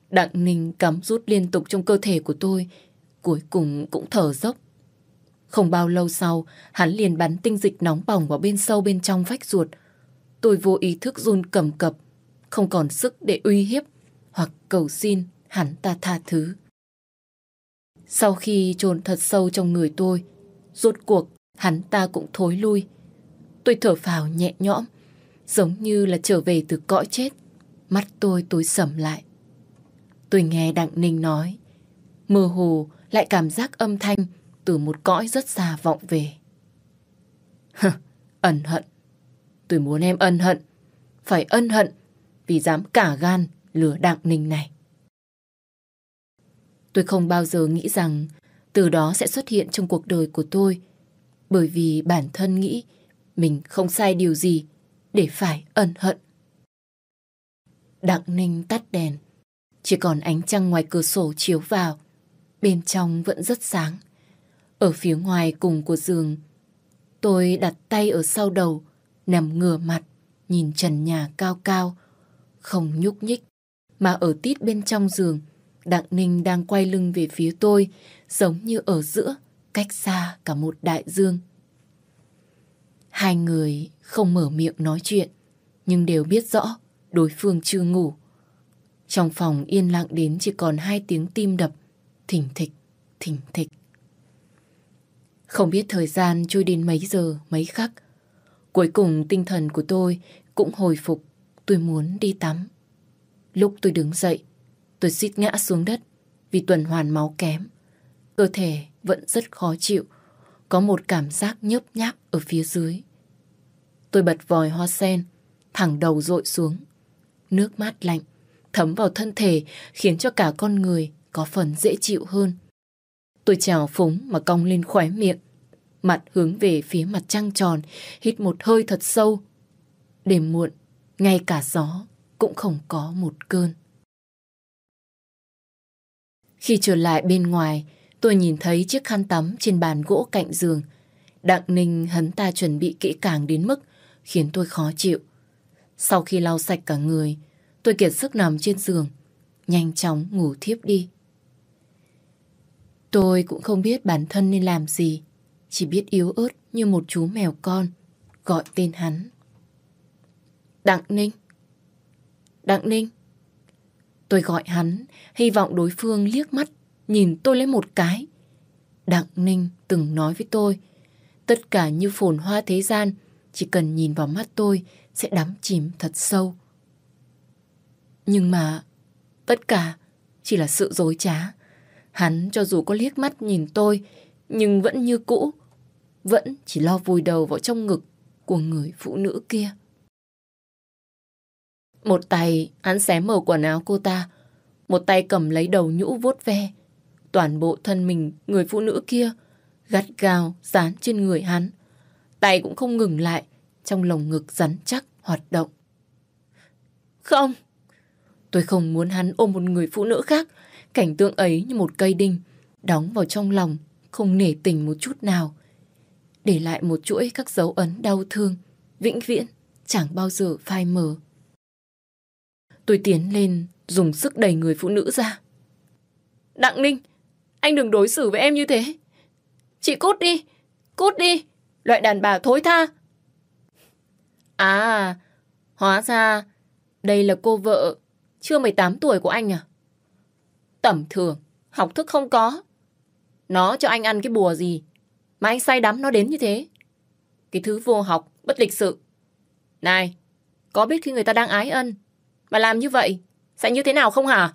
Đặng Ninh cắm rút liên tục trong cơ thể của tôi, cuối cùng cũng thở dốc. Không bao lâu sau, hắn liền bắn tinh dịch nóng bỏng vào bên sâu bên trong vách ruột. Tôi vô ý thức run cầm cập, không còn sức để uy hiếp hoặc cầu xin hắn ta tha thứ. Sau khi trồn thật sâu trong người tôi, rốt cuộc hắn ta cũng thối lui. Tôi thở phào nhẹ nhõm, giống như là trở về từ cõi chết. Mắt tôi tối sầm lại. Tôi nghe Đặng Ninh nói, mơ hồ lại cảm giác âm thanh từ một cõi rất xa vọng về. ân hận. Tôi muốn em ân hận. Phải ân hận vì dám cả gan lừa Đặng Ninh này. Tôi không bao giờ nghĩ rằng từ đó sẽ xuất hiện trong cuộc đời của tôi bởi vì bản thân nghĩ mình không sai điều gì để phải ân hận. Đặng Ninh tắt đèn, chỉ còn ánh trăng ngoài cửa sổ chiếu vào, bên trong vẫn rất sáng. Ở phía ngoài cùng của giường, tôi đặt tay ở sau đầu, nằm ngửa mặt, nhìn trần nhà cao cao, không nhúc nhích, mà ở tít bên trong giường Đặng Ninh đang quay lưng về phía tôi, giống như ở giữa, cách xa cả một đại dương. Hai người không mở miệng nói chuyện, nhưng đều biết rõ đối phương chưa ngủ. Trong phòng yên lặng đến chỉ còn hai tiếng tim đập, thỉnh thịch, thỉnh thịch. Không biết thời gian trôi đến mấy giờ, mấy khắc. Cuối cùng tinh thần của tôi cũng hồi phục, tôi muốn đi tắm. Lúc tôi đứng dậy, Tôi suýt ngã xuống đất vì tuần hoàn máu kém. Cơ thể vẫn rất khó chịu, có một cảm giác nhấp nháp ở phía dưới. Tôi bật vòi hoa sen, thẳng đầu rội xuống. Nước mát lạnh, thấm vào thân thể khiến cho cả con người có phần dễ chịu hơn. Tôi trào phúng mà cong lên khóe miệng, mặt hướng về phía mặt trăng tròn, hít một hơi thật sâu. Đêm muộn, ngay cả gió cũng không có một cơn. Khi trở lại bên ngoài, tôi nhìn thấy chiếc khăn tắm trên bàn gỗ cạnh giường. Đặng Ninh hắn ta chuẩn bị kỹ càng đến mức khiến tôi khó chịu. Sau khi lau sạch cả người, tôi kiệt sức nằm trên giường, nhanh chóng ngủ thiếp đi. Tôi cũng không biết bản thân nên làm gì, chỉ biết yếu ớt như một chú mèo con, gọi tên hắn. Đặng Ninh. Đặng Ninh. Tôi gọi hắn, hy vọng đối phương liếc mắt, nhìn tôi lấy một cái. Đặng Ninh từng nói với tôi, tất cả như phồn hoa thế gian, chỉ cần nhìn vào mắt tôi sẽ đắm chìm thật sâu. Nhưng mà tất cả chỉ là sự dối trá. Hắn cho dù có liếc mắt nhìn tôi, nhưng vẫn như cũ, vẫn chỉ lo vùi đầu vào trong ngực của người phụ nữ kia. Một tay hắn xé mở quần áo cô ta, một tay cầm lấy đầu nhũ vuốt ve. Toàn bộ thân mình người phụ nữ kia gắt gao dán trên người hắn. Tay cũng không ngừng lại, trong lồng ngực rắn chắc hoạt động. Không! Tôi không muốn hắn ôm một người phụ nữ khác. Cảnh tượng ấy như một cây đinh, đóng vào trong lòng, không nể tình một chút nào. Để lại một chuỗi các dấu ấn đau thương, vĩnh viễn, chẳng bao giờ phai mờ. Tôi tiến lên, dùng sức đẩy người phụ nữ ra. Đặng Ninh, anh đừng đối xử với em như thế. Chị cút đi, cút đi, loại đàn bà thối tha. À, hóa ra đây là cô vợ chưa 18 tuổi của anh à? Tẩm thường, học thức không có. Nó cho anh ăn cái bùa gì mà anh say đắm nó đến như thế. Cái thứ vô học, bất lịch sự. Này, có biết khi người ta đang ái ân mà làm như vậy sẽ như thế nào không hả?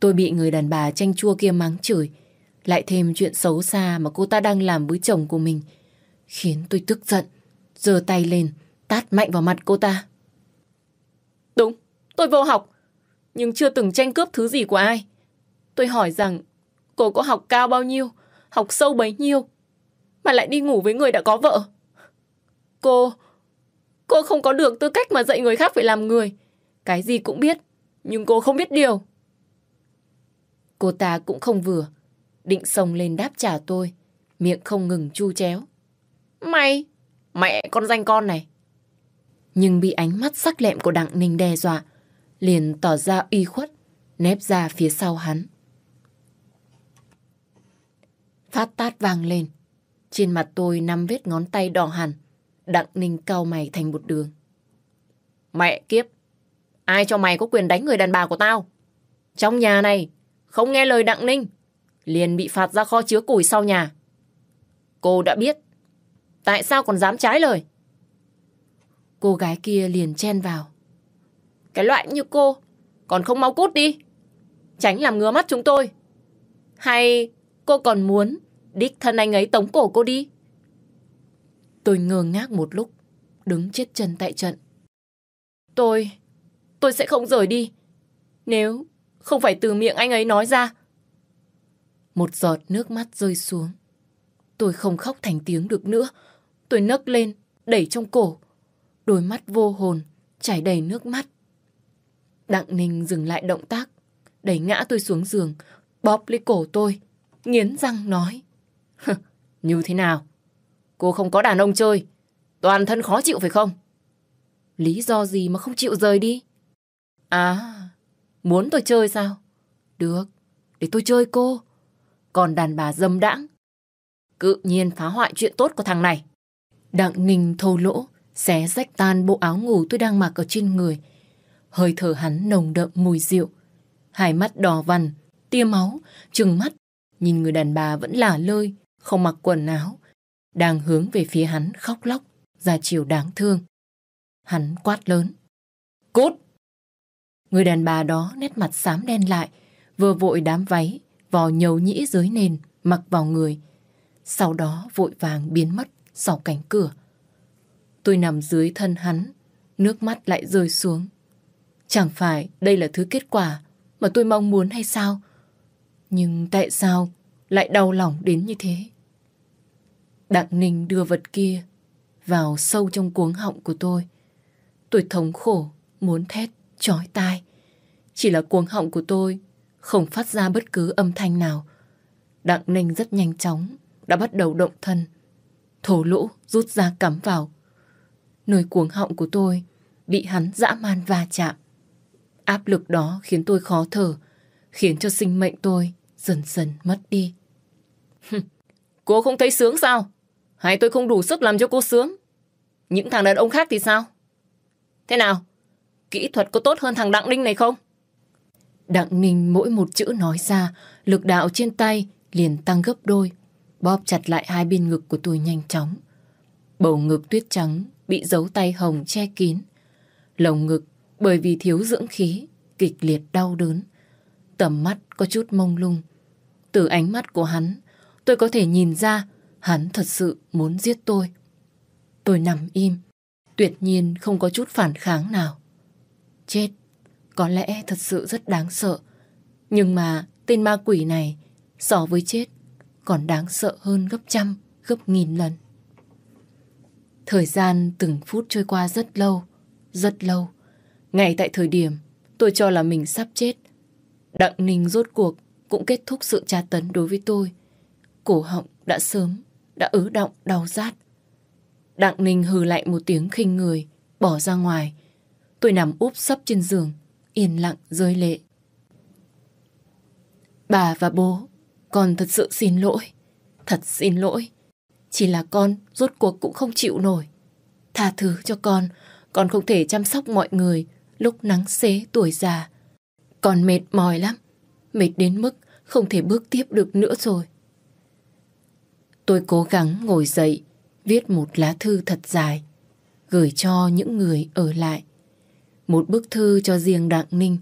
Tôi bị người đàn bà chanh chua kia mắng chửi lại thêm chuyện xấu xa mà cô ta đang làm với chồng của mình khiến tôi tức giận giơ tay lên tát mạnh vào mặt cô ta. Đúng, tôi vô học nhưng chưa từng tranh cướp thứ gì của ai. Tôi hỏi rằng cô có học cao bao nhiêu, học sâu bấy nhiêu, mà lại đi ngủ với người đã có vợ. Cô, cô không có được tư cách mà dạy người khác phải làm người. Cái gì cũng biết, nhưng cô không biết điều. Cô ta cũng không vừa, định sông lên đáp trả tôi, miệng không ngừng chu chéo. Mày, mẹ con danh con này. Nhưng bị ánh mắt sắc lẹm của Đặng Ninh đe dọa, liền tỏ ra uy khuất, nép ra phía sau hắn. Phát tát vang lên. Trên mặt tôi năm vết ngón tay đỏ hẳn. Đặng Ninh cau mày thành một đường. Mẹ kiếp! Ai cho mày có quyền đánh người đàn bà của tao? Trong nhà này, không nghe lời Đặng Ninh, liền bị phạt ra kho chứa củi sau nhà. Cô đã biết. Tại sao còn dám trái lời? Cô gái kia liền chen vào. Cái loại như cô, còn không mau cút đi. Tránh làm ngứa mắt chúng tôi. Hay cô còn muốn đích thân anh ấy tống cổ cô đi? Tôi ngơ ngác một lúc, đứng chết chân tại trận. Tôi, tôi sẽ không rời đi. Nếu không phải từ miệng anh ấy nói ra. Một giọt nước mắt rơi xuống. Tôi không khóc thành tiếng được nữa. Tôi nấc lên, đẩy trong cổ. Đôi mắt vô hồn, chảy đầy nước mắt. Đặng Ninh dừng lại động tác, đẩy ngã tôi xuống giường, bóp lấy cổ tôi, nghiến răng nói. Như thế nào? Cô không có đàn ông chơi, toàn thân khó chịu phải không? Lý do gì mà không chịu rời đi? À, muốn tôi chơi sao? Được, để tôi chơi cô. Còn đàn bà dâm đãng, cự nhiên phá hoại chuyện tốt của thằng này. Đặng Ninh thô lỗ, xé rách tan bộ áo ngủ tôi đang mặc ở trên người, Hơi thở hắn nồng đậm mùi rượu. Hai mắt đỏ vằn, tia máu, trừng mắt. Nhìn người đàn bà vẫn lả lơi, không mặc quần áo. Đang hướng về phía hắn khóc lóc, ra chiều đáng thương. Hắn quát lớn. Cút! Người đàn bà đó nét mặt xám đen lại, vừa vội đám váy, vò nhầu nhĩ dưới nền, mặc vào người. Sau đó vội vàng biến mất sau cánh cửa. Tôi nằm dưới thân hắn, nước mắt lại rơi xuống. Chẳng phải đây là thứ kết quả mà tôi mong muốn hay sao? Nhưng tại sao lại đau lòng đến như thế? Đặng Ninh đưa vật kia vào sâu trong cuống họng của tôi. Tôi thống khổ, muốn thét, chói tai. Chỉ là cuống họng của tôi không phát ra bất cứ âm thanh nào. Đặng Ninh rất nhanh chóng đã bắt đầu động thân. Thổ lỗ rút ra cắm vào. Nơi cuống họng của tôi bị hắn dã man va chạm. Áp lực đó khiến tôi khó thở, khiến cho sinh mệnh tôi dần dần mất đi. cô không thấy sướng sao? Hay tôi không đủ sức làm cho cô sướng? Những thằng đàn ông khác thì sao? Thế nào? Kỹ thuật có tốt hơn thằng Đặng Ninh này không? Đặng Ninh mỗi một chữ nói ra, lực đạo trên tay liền tăng gấp đôi, bóp chặt lại hai bên ngực của tôi nhanh chóng. Bầu ngực tuyết trắng bị dấu tay hồng che kín. Lồng ngực bởi vì thiếu dưỡng khí, kịch liệt đau đớn. Tầm mắt có chút mông lung. Từ ánh mắt của hắn, tôi có thể nhìn ra hắn thật sự muốn giết tôi. Tôi nằm im, tuyệt nhiên không có chút phản kháng nào. Chết, có lẽ thật sự rất đáng sợ. Nhưng mà tên ma quỷ này so với chết còn đáng sợ hơn gấp trăm, gấp nghìn lần. Thời gian từng phút trôi qua rất lâu, rất lâu. Ngay tại thời điểm tôi cho là mình sắp chết, Đặng Ninh rốt cuộc cũng kết thúc sự tra tấn đối với tôi. Cổ họng đã sớm, đã ứ động, đau rát. Đặng Ninh hừ lạnh một tiếng khinh người, bỏ ra ngoài. Tôi nằm úp sấp trên giường, yên lặng rơi lệ. Bà và bố, con thật sự xin lỗi. Thật xin lỗi. Chỉ là con rốt cuộc cũng không chịu nổi. Tha thứ cho con, con không thể chăm sóc mọi người lúc nắng xế tuổi già. Con mệt mỏi lắm, mệt đến mức không thể bước tiếp được nữa rồi. Tôi cố gắng ngồi dậy, viết một lá thư thật dài, gửi cho những người ở lại. Một bức thư cho riêng Đặng Ninh.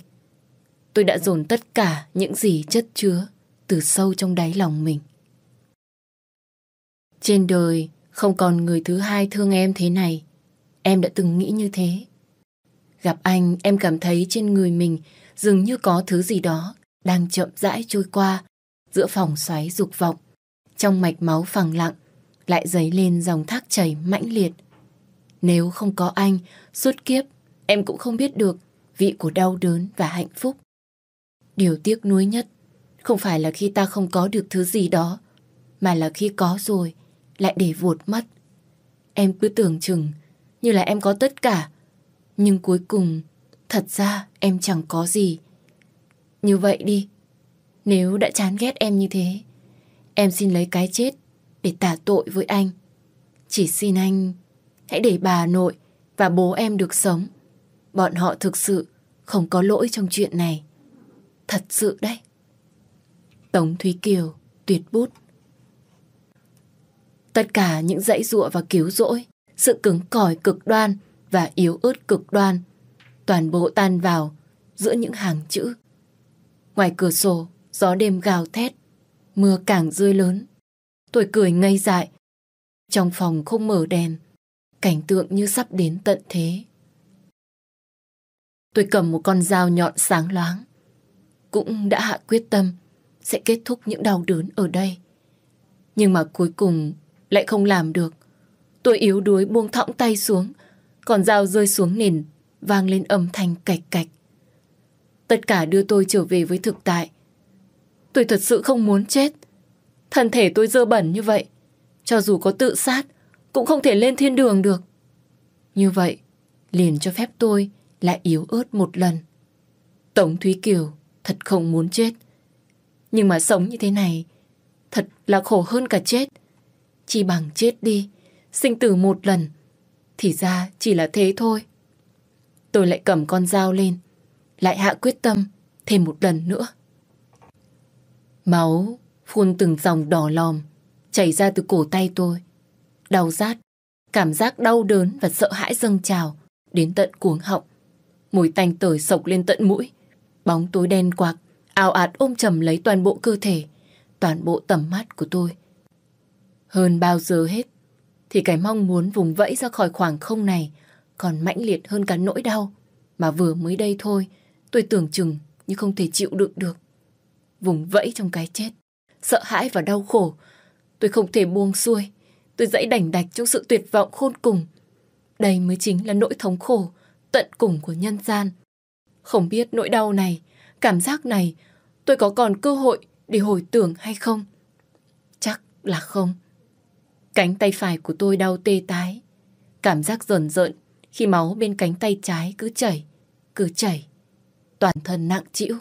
Tôi đã dồn tất cả những gì chất chứa từ sâu trong đáy lòng mình. Trên đời không còn người thứ hai thương em thế này. Em đã từng nghĩ như thế. Gặp anh em cảm thấy trên người mình dường như có thứ gì đó đang chậm rãi trôi qua giữa phòng xoáy dục vọng. Trong mạch máu phẳng lặng lại dấy lên dòng thác chảy mãnh liệt. Nếu không có anh, suốt kiếp em cũng không biết được vị của đau đớn và hạnh phúc. Điều tiếc nuối nhất không phải là khi ta không có được thứ gì đó, mà là khi có rồi lại để vụt mất. Em cứ tưởng chừng như là em có tất cả, nhưng cuối cùng thật ra em chẳng có gì. Như vậy đi, nếu đã chán ghét em như thế, em xin lấy cái chết để tả tội với anh. Chỉ xin anh hãy để bà nội và bố em được sống. Bọn họ thực sự không có lỗi trong chuyện này. Thật sự đấy. Tống Thúy Kiều tuyệt bút. Tất cả những dãy dụa và cứu rỗi, sự cứng cỏi cực đoan và yếu ớt cực đoan, toàn bộ tan vào giữa những hàng chữ. Ngoài cửa sổ, gió đêm gào thét, mưa càng rơi lớn. Tôi cười ngây dại. Trong phòng không mở đèn, cảnh tượng như sắp đến tận thế. Tôi cầm một con dao nhọn sáng loáng. Cũng đã hạ quyết tâm sẽ kết thúc những đau đớn ở đây. Nhưng mà cuối cùng lại không làm được. Tôi yếu đuối buông thõng tay xuống, còn dao rơi xuống nền, vang lên âm thanh cạch cạch. Tất cả đưa tôi trở về với thực tại. Tôi thật sự không muốn chết. Thân thể tôi dơ bẩn như vậy, cho dù có tự sát, cũng không thể lên thiên đường được. Như vậy, liền cho phép tôi lại yếu ớt một lần. Tổng Thúy Kiều thật không muốn chết. Nhưng mà sống như thế này thật là khổ hơn cả chết. Chỉ bằng chết đi, sinh tử một lần. Thì ra chỉ là thế thôi. Tôi lại cầm con dao lên, lại hạ quyết tâm thêm một lần nữa. Máu phun từng dòng đỏ lòm, chảy ra từ cổ tay tôi. Đau rát, cảm giác đau đớn và sợ hãi dâng trào đến tận cuống họng. Mùi tanh tởi sộc lên tận mũi. Bóng tối đen quạc, ào ạt ôm chầm lấy toàn bộ cơ thể, toàn bộ tầm mắt của tôi. Hơn bao giờ hết, thì cái mong muốn vùng vẫy ra khỏi khoảng không này còn mãnh liệt hơn cả nỗi đau mà vừa mới đây thôi tôi tưởng chừng như không thể chịu đựng được. Vùng vẫy trong cái chết, sợ hãi và đau khổ, tôi không thể buông xuôi. Tôi dãy đành đạch trong sự tuyệt vọng khôn cùng. Đây mới chính là nỗi thống khổ tận cùng của nhân gian. Không biết nỗi đau này, cảm giác này, tôi có còn cơ hội để hồi tưởng hay không? Chắc là không. Cánh tay phải của tôi đau tê tái. Cảm giác rờn rợn khi máu bên cánh tay trái cứ chảy, cứ chảy. Toàn thân nặng chịu.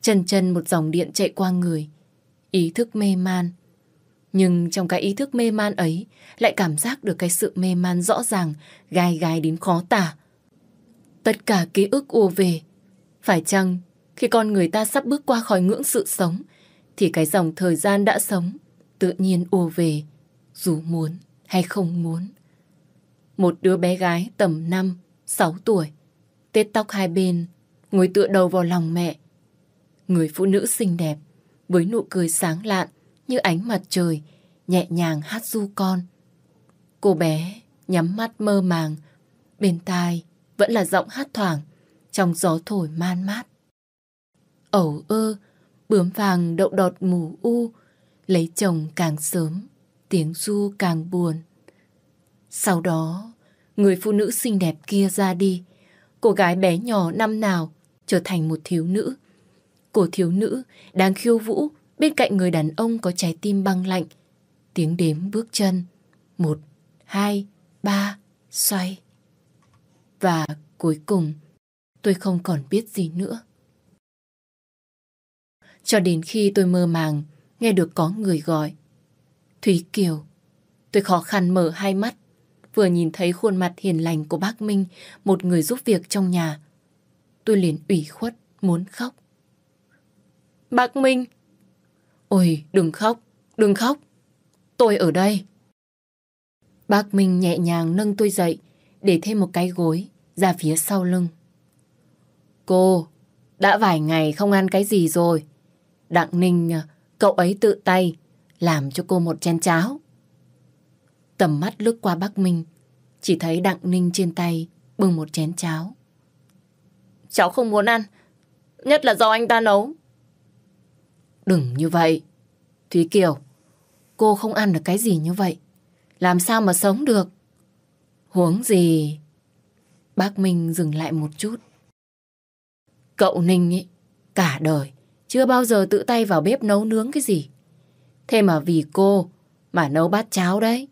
Chân chân một dòng điện chạy qua người. Ý thức mê man. Nhưng trong cái ý thức mê man ấy lại cảm giác được cái sự mê man rõ ràng, gai gai đến khó tả. Tất cả ký ức ùa về. Phải chăng khi con người ta sắp bước qua khỏi ngưỡng sự sống thì cái dòng thời gian đã sống tự nhiên ùa về dù muốn hay không muốn. Một đứa bé gái tầm 5, 6 tuổi, tết tóc hai bên, ngồi tựa đầu vào lòng mẹ. Người phụ nữ xinh đẹp, với nụ cười sáng lạn như ánh mặt trời, nhẹ nhàng hát du con. Cô bé nhắm mắt mơ màng, bên tai vẫn là giọng hát thoảng, trong gió thổi man mát. Ẩu ơ, bướm vàng đậu đọt mù u, lấy chồng càng sớm, tiếng du càng buồn. Sau đó, người phụ nữ xinh đẹp kia ra đi, cô gái bé nhỏ năm nào trở thành một thiếu nữ của thiếu nữ đang khiêu vũ bên cạnh người đàn ông có trái tim băng lạnh. Tiếng đếm bước chân. Một, hai, ba, xoay. Và cuối cùng, tôi không còn biết gì nữa. Cho đến khi tôi mơ màng, nghe được có người gọi. Thúy Kiều. Tôi khó khăn mở hai mắt, vừa nhìn thấy khuôn mặt hiền lành của bác Minh, một người giúp việc trong nhà. Tôi liền ủy khuất, muốn khóc. Bác Minh! Ôi, đừng khóc, đừng khóc. Tôi ở đây. Bác Minh nhẹ nhàng nâng tôi dậy, để thêm một cái gối ra phía sau lưng. Cô, đã vài ngày không ăn cái gì rồi. Đặng Ninh, cậu ấy tự tay làm cho cô một chén cháo. Tầm mắt lướt qua bác Minh, chỉ thấy Đặng Ninh trên tay bưng một chén cháo. Cháu không muốn ăn, nhất là do anh ta nấu. Đừng như vậy. Thúy Kiều, cô không ăn được cái gì như vậy. Làm sao mà sống được? Huống gì? Bác Minh dừng lại một chút. Cậu Ninh ấy, cả đời chưa bao giờ tự tay vào bếp nấu nướng cái gì. Thế mà vì cô mà nấu bát cháo đấy.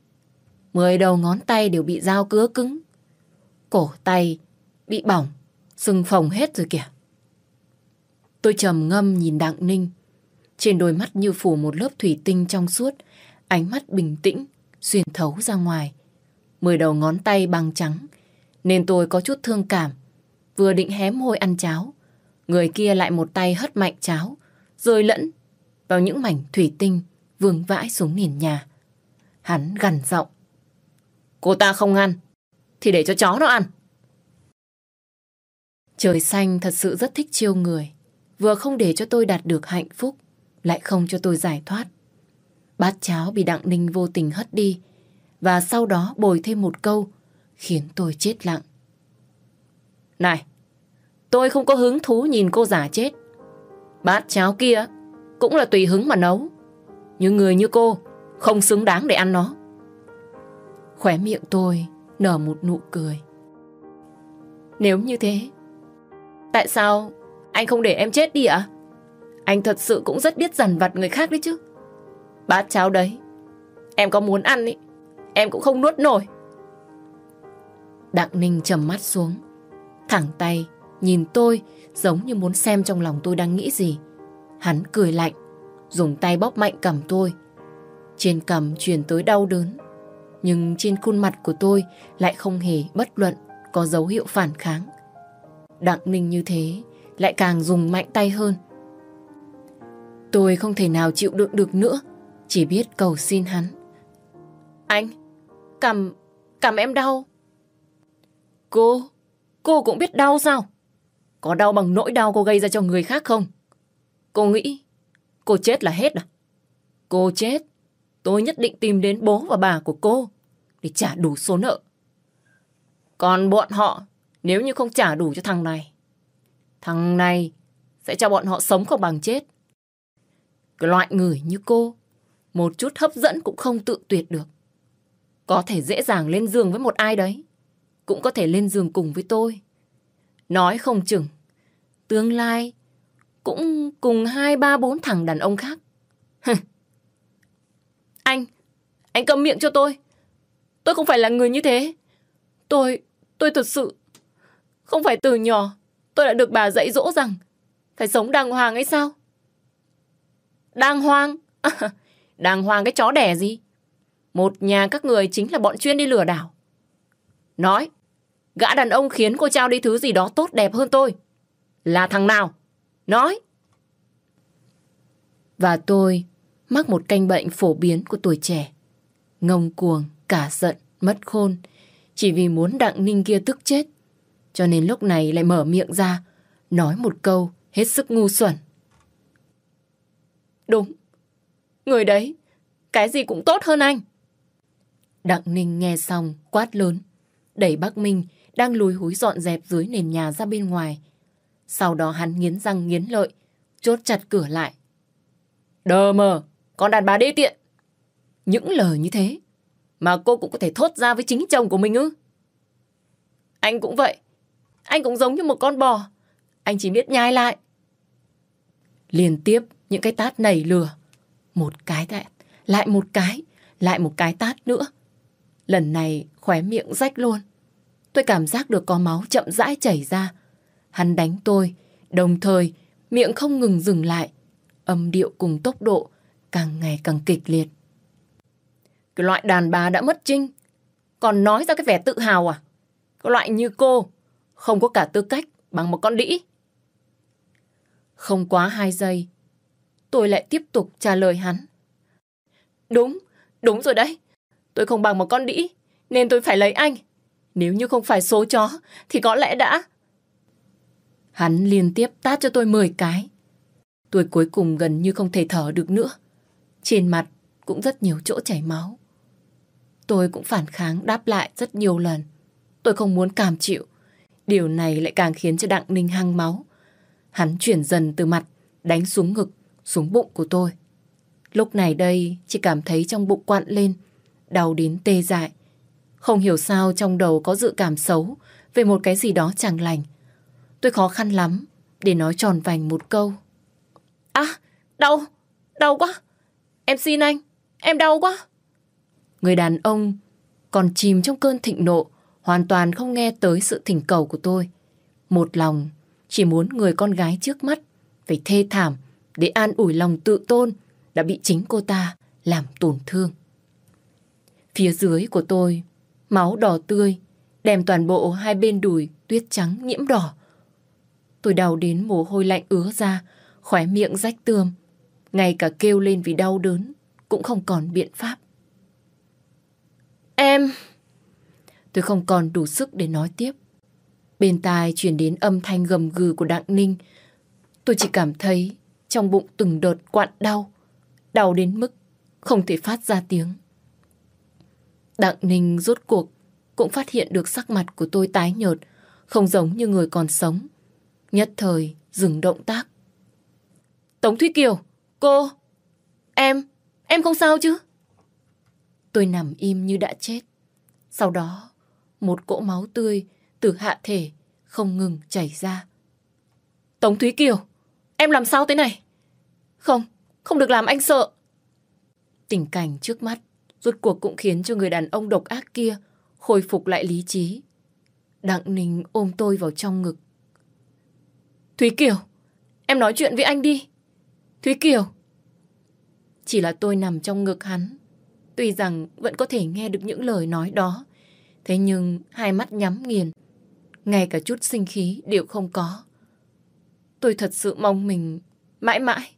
Mười đầu ngón tay đều bị dao cứa cứng. Cổ tay bị bỏng, sưng phồng hết rồi kìa. Tôi trầm ngâm nhìn Đặng Ninh. Trên đôi mắt như phủ một lớp thủy tinh trong suốt, ánh mắt bình tĩnh, xuyên thấu ra ngoài. Mười đầu ngón tay bằng trắng, nên tôi có chút thương cảm. Vừa định hém môi ăn cháo, người kia lại một tay hất mạnh cháo, rồi lẫn vào những mảnh thủy tinh vương vãi xuống nền nhà. Hắn gằn giọng. Cô ta không ăn, thì để cho chó nó ăn. Trời xanh thật sự rất thích chiêu người. Vừa không để cho tôi đạt được hạnh phúc, lại không cho tôi giải thoát. Bát cháo bị Đặng Ninh vô tình hất đi, và sau đó bồi thêm một câu, khiến tôi chết lặng. Này, tôi không có hứng thú nhìn cô giả chết. Bát cháo kia cũng là tùy hứng mà nấu. Nhưng người như cô không xứng đáng để ăn nó. Khóe miệng tôi nở một nụ cười. Nếu như thế, tại sao anh không để em chết đi ạ? Anh thật sự cũng rất biết dằn vặt người khác đấy chứ. Bát cháo đấy, em có muốn ăn ý, em cũng không nuốt nổi. Đặng Ninh trầm mắt xuống, thẳng tay, nhìn tôi giống như muốn xem trong lòng tôi đang nghĩ gì. Hắn cười lạnh, dùng tay bóp mạnh cầm tôi. Trên cầm truyền tới đau đớn, nhưng trên khuôn mặt của tôi lại không hề bất luận có dấu hiệu phản kháng. Đặng Ninh như thế lại càng dùng mạnh tay hơn. Tôi không thể nào chịu đựng được nữa, chỉ biết cầu xin hắn. Anh, cầm, cầm em đau. Cô, cô cũng biết đau sao? Có đau bằng nỗi đau cô gây ra cho người khác không? Cô nghĩ cô chết là hết à? Cô chết, tôi nhất định tìm đến bố và bà của cô để trả đủ số nợ. Còn bọn họ, nếu như không trả đủ cho thằng này, thằng này sẽ cho bọn họ sống không bằng chết. Cái loại người như cô, một chút hấp dẫn cũng không tự tuyệt được. Có thể dễ dàng lên giường với một ai đấy, cũng có thể lên giường cùng với tôi. Nói không chừng, tương lai cũng cùng hai ba bốn thằng đàn ông khác. anh, anh cầm miệng cho tôi. Tôi không phải là người như thế. Tôi, tôi thật sự không phải từ nhỏ tôi đã được bà dạy dỗ rằng phải sống đàng hoàng ấy sao? Đàng hoàng? đàng hoàng cái chó đẻ gì? Một nhà các người chính là bọn chuyên đi lừa đảo. Nói, Gã đàn ông khiến cô trao đi thứ gì đó tốt đẹp hơn tôi. Là thằng nào? Nói! Và tôi mắc một canh bệnh phổ biến của tuổi trẻ. Ngông cuồng, cả giận, mất khôn. Chỉ vì muốn Đặng Ninh kia tức chết. Cho nên lúc này lại mở miệng ra, nói một câu hết sức ngu xuẩn. Đúng, người đấy, cái gì cũng tốt hơn anh. Đặng Ninh nghe xong, quát lớn, đẩy bác Minh đang lùi húi dọn dẹp dưới nền nhà ra bên ngoài. Sau đó hắn nghiến răng nghiến lợi, chốt chặt cửa lại. Đờ mờ, con đàn bà đê tiện. Những lời như thế mà cô cũng có thể thốt ra với chính chồng của mình ư? Anh cũng vậy. Anh cũng giống như một con bò. Anh chỉ biết nhai lại. Liên tiếp những cái tát nảy lừa. Một cái lại, lại một cái, lại một cái tát nữa. Lần này khóe miệng rách luôn. Tôi cảm giác được có máu chậm rãi chảy ra. Hắn đánh tôi, đồng thời miệng không ngừng dừng lại. Âm điệu cùng tốc độ càng ngày càng kịch liệt. Cái loại đàn bà đã mất trinh, còn nói ra cái vẻ tự hào à? Cái loại như cô, không có cả tư cách bằng một con đĩ. Không quá hai giây, tôi lại tiếp tục trả lời hắn. Đúng, đúng rồi đấy. Tôi không bằng một con đĩ, nên tôi phải lấy anh. Nếu như không phải số chó, thì có lẽ đã... Hắn liên tiếp tát cho tôi 10 cái. Tôi cuối cùng gần như không thể thở được nữa. Trên mặt cũng rất nhiều chỗ chảy máu. Tôi cũng phản kháng đáp lại rất nhiều lần. Tôi không muốn cảm chịu. Điều này lại càng khiến cho Đặng Ninh hăng máu. Hắn chuyển dần từ mặt, đánh xuống ngực, xuống bụng của tôi. Lúc này đây, chỉ cảm thấy trong bụng quặn lên, đau đến tê dại. Không hiểu sao trong đầu có dự cảm xấu về một cái gì đó chẳng lành. Tôi khó khăn lắm để nói tròn vành một câu. À, đau, đau quá. Em xin anh, em đau quá. Người đàn ông còn chìm trong cơn thịnh nộ, hoàn toàn không nghe tới sự thỉnh cầu của tôi. Một lòng chỉ muốn người con gái trước mắt phải thê thảm để an ủi lòng tự tôn đã bị chính cô ta làm tổn thương. Phía dưới của tôi, máu đỏ tươi, đem toàn bộ hai bên đùi tuyết trắng nhiễm đỏ. Tôi đau đến mồ hôi lạnh ứa ra, khóe miệng rách tươm. Ngay cả kêu lên vì đau đớn cũng không còn biện pháp. Em... Tôi không còn đủ sức để nói tiếp. Bên tai truyền đến âm thanh gầm gừ của Đặng Ninh. Tôi chỉ cảm thấy trong bụng từng đợt quặn đau. Đau đến mức không thể phát ra tiếng. Đặng Ninh rốt cuộc cũng phát hiện được sắc mặt của tôi tái nhợt, không giống như người còn sống. Nhất thời dừng động tác. Tống Thúy Kiều, cô, em, em không sao chứ? Tôi nằm im như đã chết. Sau đó, một cỗ máu tươi từ hạ thể không ngừng chảy ra. Tống Thúy Kiều, em làm sao thế này? Không, không được làm anh sợ. Tình cảnh trước mắt rốt cuộc cũng khiến cho người đàn ông độc ác kia khôi phục lại lý trí. Đặng Ninh ôm tôi vào trong ngực. Thúy Kiều, em nói chuyện với anh đi. Thúy Kiều. Chỉ là tôi nằm trong ngực hắn. Tuy rằng vẫn có thể nghe được những lời nói đó. Thế nhưng hai mắt nhắm nghiền. Ngay cả chút sinh khí đều không có. Tôi thật sự mong mình mãi mãi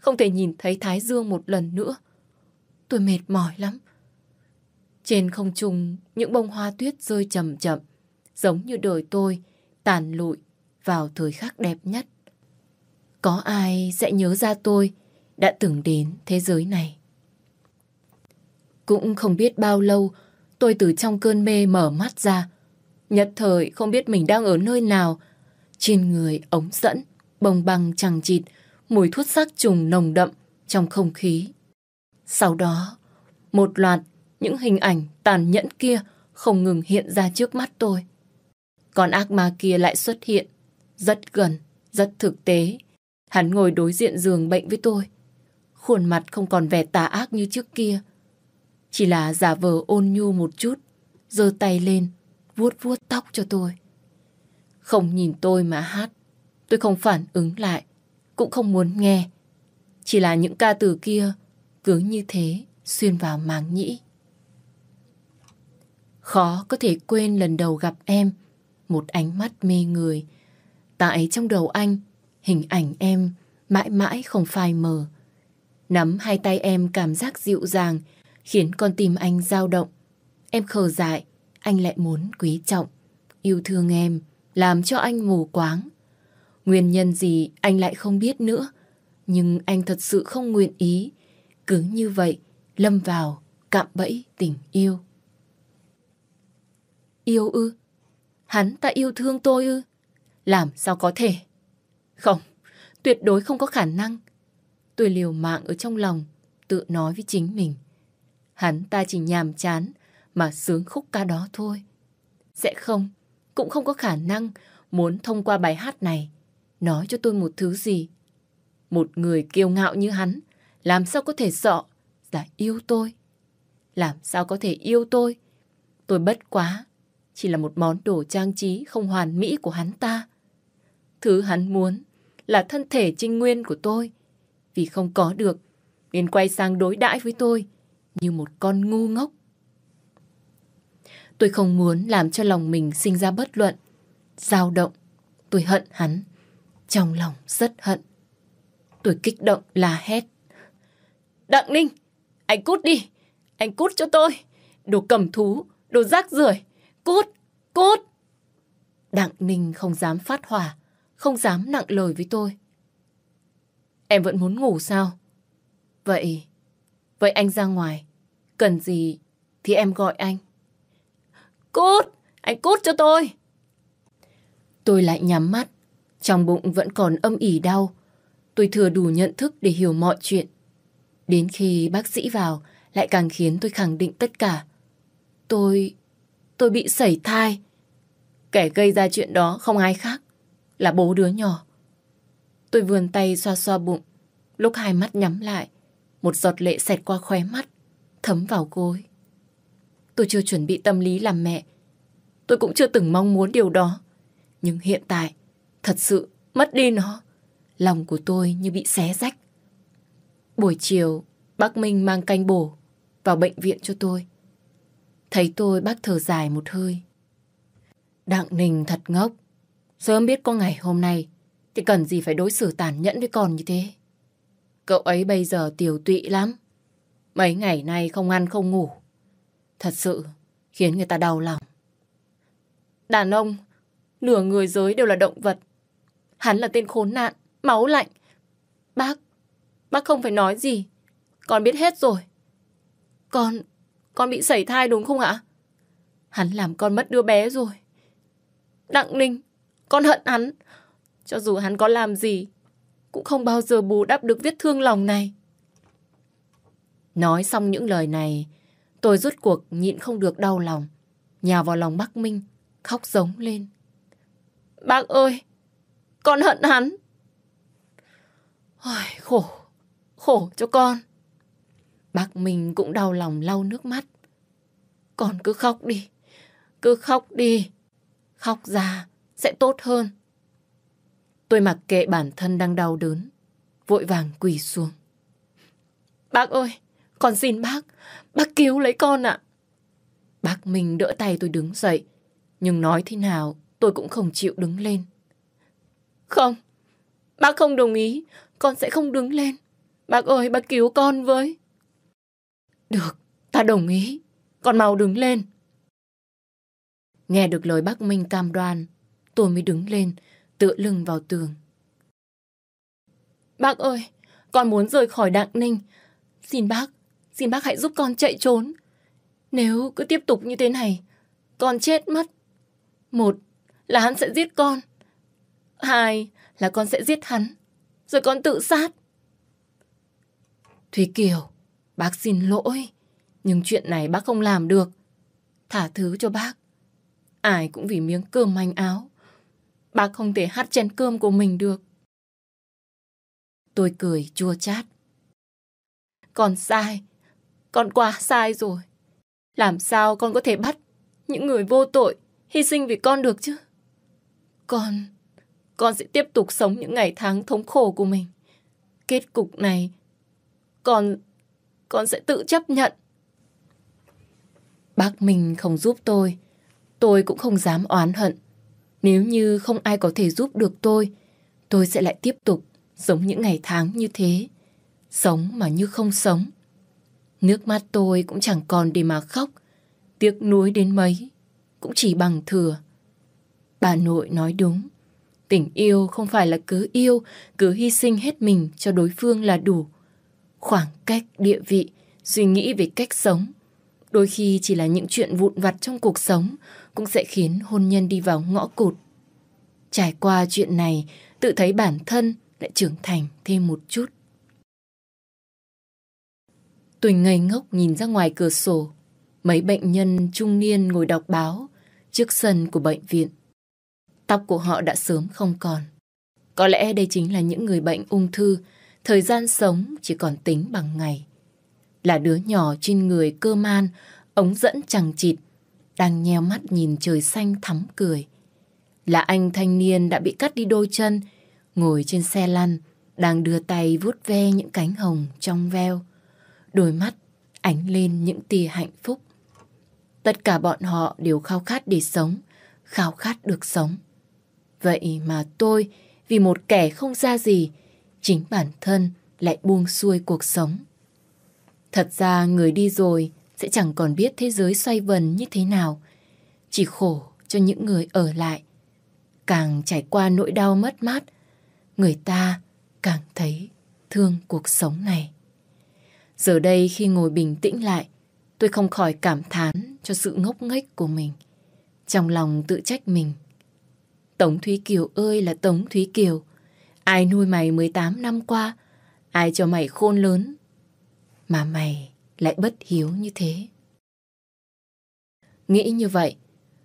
không thể nhìn thấy Thái Dương một lần nữa. Tôi mệt mỏi lắm. Trên không trung, những bông hoa tuyết rơi chậm chậm, giống như đời tôi tàn lụi vào thời khắc đẹp nhất. Có ai sẽ nhớ ra tôi đã từng đến thế giới này? Cũng không biết bao lâu, tôi từ trong cơn mê mở mắt ra. Nhất thời không biết mình đang ở nơi nào. Trên người ống dẫn, bông băng chẳng chịt, mùi thuốc sát trùng nồng đậm trong không khí. Sau đó, một loạt những hình ảnh tàn nhẫn kia không ngừng hiện ra trước mắt tôi. Còn ác ma kia lại xuất hiện, rất gần, rất thực tế. Hắn ngồi đối diện giường bệnh với tôi. Khuôn mặt không còn vẻ tà ác như trước kia. Chỉ là giả vờ ôn nhu một chút, giơ tay lên, vuốt vuốt tóc cho tôi. Không nhìn tôi mà hát, tôi không phản ứng lại, cũng không muốn nghe. Chỉ là những ca từ kia cứ như thế xuyên vào màng nhĩ. Khó có thể quên lần đầu gặp em một ánh mắt mê người. Tại trong đầu anh, hình ảnh em mãi mãi không phai mờ. Nắm hai tay em cảm giác dịu dàng, khiến con tim anh dao động. Em khờ dại, anh lại muốn quý trọng. Yêu thương em, làm cho anh mù quáng. Nguyên nhân gì anh lại không biết nữa. Nhưng anh thật sự không nguyện ý. Cứ như vậy, lâm vào cạm bẫy tình yêu. Yêu ư? Hắn ta yêu thương tôi ư? Làm sao có thể? Không, tuyệt đối không có khả năng. Tôi liều mạng ở trong lòng, tự nói với chính mình. Hắn ta chỉ nhàm chán mà sướng khúc ca đó thôi. Sẽ không, cũng không có khả năng muốn thông qua bài hát này nói cho tôi một thứ gì. Một người kiêu ngạo như hắn, làm sao có thể sợ là yêu tôi? Làm sao có thể yêu tôi? Tôi bất quá, chỉ là một món đồ trang trí không hoàn mỹ của hắn ta. Thứ hắn muốn là thân thể trinh nguyên của tôi. Vì không có được, nên quay sang đối đãi với tôi như một con ngu ngốc. Tôi không muốn làm cho lòng mình sinh ra bất luận, dao động. Tôi hận hắn, trong lòng rất hận. Tôi kích động là hét. Đặng Ninh, anh cút đi, anh cút cho tôi. Đồ cầm thú, đồ rác rưởi, cút, cút. Đặng Ninh không dám phát hỏa, không dám nặng lời với tôi. Em vẫn muốn ngủ sao? Vậy, vậy anh ra ngoài, cần gì thì em gọi anh. Cút, anh cút cho tôi. Tôi lại nhắm mắt, trong bụng vẫn còn âm ỉ đau. Tôi thừa đủ nhận thức để hiểu mọi chuyện. Đến khi bác sĩ vào, lại càng khiến tôi khẳng định tất cả. Tôi... tôi bị sẩy thai. Kẻ gây ra chuyện đó không ai khác, là bố đứa nhỏ. Tôi vươn tay xoa xoa bụng, lúc hai mắt nhắm lại, một giọt lệ xẹt qua khóe mắt, thấm vào gối. Tôi chưa chuẩn bị tâm lý làm mẹ. Tôi cũng chưa từng mong muốn điều đó. Nhưng hiện tại, thật sự mất đi nó. Lòng của tôi như bị xé rách. Buổi chiều, bác Minh mang canh bổ vào bệnh viện cho tôi. Thấy tôi bác thở dài một hơi. Đặng Ninh thật ngốc. Sớm biết có ngày hôm nay thì cần gì phải đối xử tàn nhẫn với con như thế. Cậu ấy bây giờ tiểu tụy lắm. Mấy ngày nay không ăn không ngủ. Thật sự khiến người ta đau lòng. Đàn ông, nửa người giới đều là động vật. Hắn là tên khốn nạn, máu lạnh. Bác, bác không phải nói gì. Con biết hết rồi. Con, con bị sẩy thai đúng không ạ? Hắn làm con mất đứa bé rồi. Đặng Ninh, con hận hắn. Cho dù hắn có làm gì, cũng không bao giờ bù đắp được vết thương lòng này. Nói xong những lời này, tôi rút cuộc nhịn không được đau lòng. Nhào vào lòng bác Minh, khóc giống lên. Bác ơi, con hận hắn. Ôi, khổ, khổ cho con. Bác mình cũng đau lòng lau nước mắt. Con cứ khóc đi, cứ khóc đi. Khóc ra sẽ tốt hơn. Tôi mặc kệ bản thân đang đau đớn, vội vàng quỳ xuống. Bác ơi, con xin bác, bác cứu lấy con ạ. Bác mình đỡ tay tôi đứng dậy, nhưng nói thế nào tôi cũng không chịu đứng lên. Không, bác không đồng ý, con sẽ không đứng lên. Bác ơi, bác cứu con với. Được, ta đồng ý. Con mau đứng lên. Nghe được lời bác Minh cam đoan, tôi mới đứng lên, tựa lưng vào tường. Bác ơi, con muốn rời khỏi Đặng Ninh. Xin bác, xin bác hãy giúp con chạy trốn. Nếu cứ tiếp tục như thế này, con chết mất. Một là hắn sẽ giết con. Hai là con sẽ giết hắn. Rồi con tự sát. Thúy Kiều, bác xin lỗi. Nhưng chuyện này bác không làm được. Thả thứ cho bác. Ai cũng vì miếng cơm manh áo. Bác không thể hát chén cơm của mình được. Tôi cười chua chát. Con sai. Con quá sai rồi. Làm sao con có thể bắt những người vô tội hy sinh vì con được chứ? Con... Con sẽ tiếp tục sống những ngày tháng thống khổ của mình. Kết cục này... Con... Con sẽ tự chấp nhận. Bác mình không giúp tôi. Tôi cũng không dám oán hận. Nếu như không ai có thể giúp được tôi, tôi sẽ lại tiếp tục sống những ngày tháng như thế. Sống mà như không sống. Nước mắt tôi cũng chẳng còn để mà khóc. Tiếc nuối đến mấy, cũng chỉ bằng thừa. Bà nội nói đúng. Tình yêu không phải là cứ yêu, cứ hy sinh hết mình cho đối phương là đủ. Khoảng cách, địa vị, suy nghĩ về cách sống. Đôi khi chỉ là những chuyện vụn vặt trong cuộc sống cũng sẽ khiến hôn nhân đi vào ngõ cụt. Trải qua chuyện này, tự thấy bản thân lại trưởng thành thêm một chút. Tôi ngây ngốc nhìn ra ngoài cửa sổ. Mấy bệnh nhân trung niên ngồi đọc báo trước sân của bệnh viện. Tóc của họ đã sớm không còn. Có lẽ đây chính là những người bệnh ung thư, thời gian sống chỉ còn tính bằng ngày. Là đứa nhỏ trên người cơ man, ống dẫn chẳng chịt, đang nheo mắt nhìn trời xanh thắm cười. Là anh thanh niên đã bị cắt đi đôi chân, ngồi trên xe lăn, đang đưa tay vuốt ve những cánh hồng trong veo. Đôi mắt ánh lên những tia hạnh phúc. Tất cả bọn họ đều khao khát để sống, khao khát được sống. Vậy mà tôi, vì một kẻ không ra gì, chính bản thân lại buông xuôi cuộc sống. Thật ra người đi rồi sẽ chẳng còn biết thế giới xoay vần như thế nào. Chỉ khổ cho những người ở lại. Càng trải qua nỗi đau mất mát, người ta càng thấy thương cuộc sống này. Giờ đây khi ngồi bình tĩnh lại, tôi không khỏi cảm thán cho sự ngốc nghếch của mình. Trong lòng tự trách mình. Tống Thúy Kiều ơi là Tống Thúy Kiều. Ai nuôi mày 18 năm qua, ai cho mày khôn lớn, mà mày lại bất hiếu như thế. Nghĩ như vậy,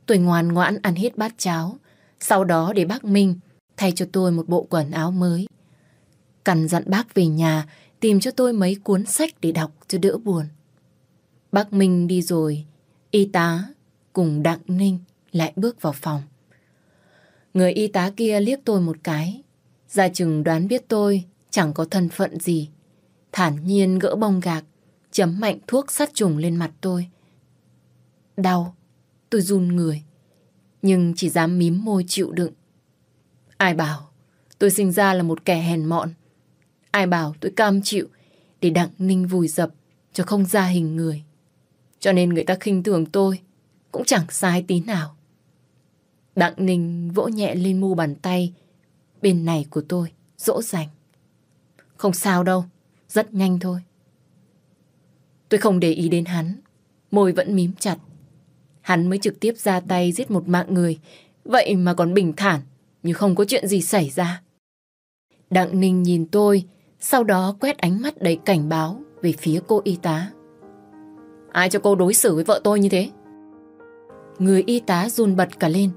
tôi ngoan ngoãn ăn hết bát cháo, sau đó để bác Minh thay cho tôi một bộ quần áo mới. Cần dặn bác về nhà tìm cho tôi mấy cuốn sách để đọc cho đỡ buồn. Bác Minh đi rồi, y tá cùng Đặng Ninh lại bước vào phòng. Người y tá kia liếc tôi một cái, gia chừng đoán biết tôi chẳng có thân phận gì. Thản nhiên gỡ bông gạc, chấm mạnh thuốc sát trùng lên mặt tôi. Đau, tôi run người, nhưng chỉ dám mím môi chịu đựng. Ai bảo tôi sinh ra là một kẻ hèn mọn. Ai bảo tôi cam chịu để Đặng Ninh vùi dập cho không ra hình người. Cho nên người ta khinh thường tôi cũng chẳng sai tí nào. Đặng Ninh vỗ nhẹ lên mu bàn tay bên này của tôi, dỗ dành. Không sao đâu, rất nhanh thôi. Tôi không để ý đến hắn, môi vẫn mím chặt. Hắn mới trực tiếp ra tay giết một mạng người, vậy mà còn bình thản, như không có chuyện gì xảy ra. Đặng Ninh nhìn tôi, sau đó quét ánh mắt đầy cảnh báo về phía cô y tá. Ai cho cô đối xử với vợ tôi như thế? Người y tá run bật cả lên,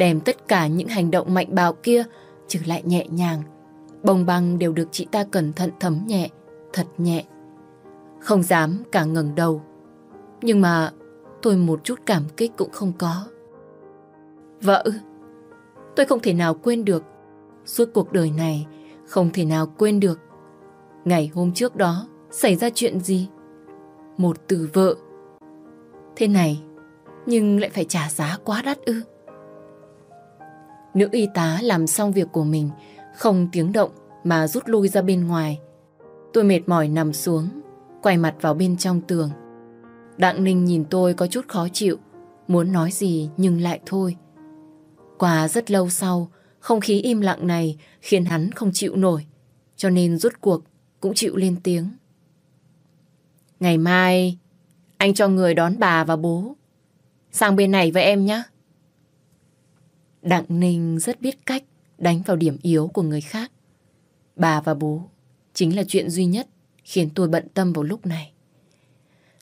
đem tất cả những hành động mạnh bạo kia trừ lại nhẹ nhàng. Bông băng đều được chị ta cẩn thận thấm nhẹ, thật nhẹ. Không dám cả ngẩng đầu. Nhưng mà tôi một chút cảm kích cũng không có. Vợ Tôi không thể nào quên được. Suốt cuộc đời này không thể nào quên được. Ngày hôm trước đó xảy ra chuyện gì? Một từ vợ. Thế này, nhưng lại phải trả giá quá đắt ư. Nữ y tá làm xong việc của mình, không tiếng động mà rút lui ra bên ngoài. Tôi mệt mỏi nằm xuống, quay mặt vào bên trong tường. Đặng Ninh nhìn tôi có chút khó chịu, muốn nói gì nhưng lại thôi. Qua rất lâu sau, không khí im lặng này khiến hắn không chịu nổi, cho nên rút cuộc cũng chịu lên tiếng. Ngày mai, anh cho người đón bà và bố. Sang bên này với em nhé. Đặng Ninh rất biết cách đánh vào điểm yếu của người khác. Bà và bố chính là chuyện duy nhất khiến tôi bận tâm vào lúc này.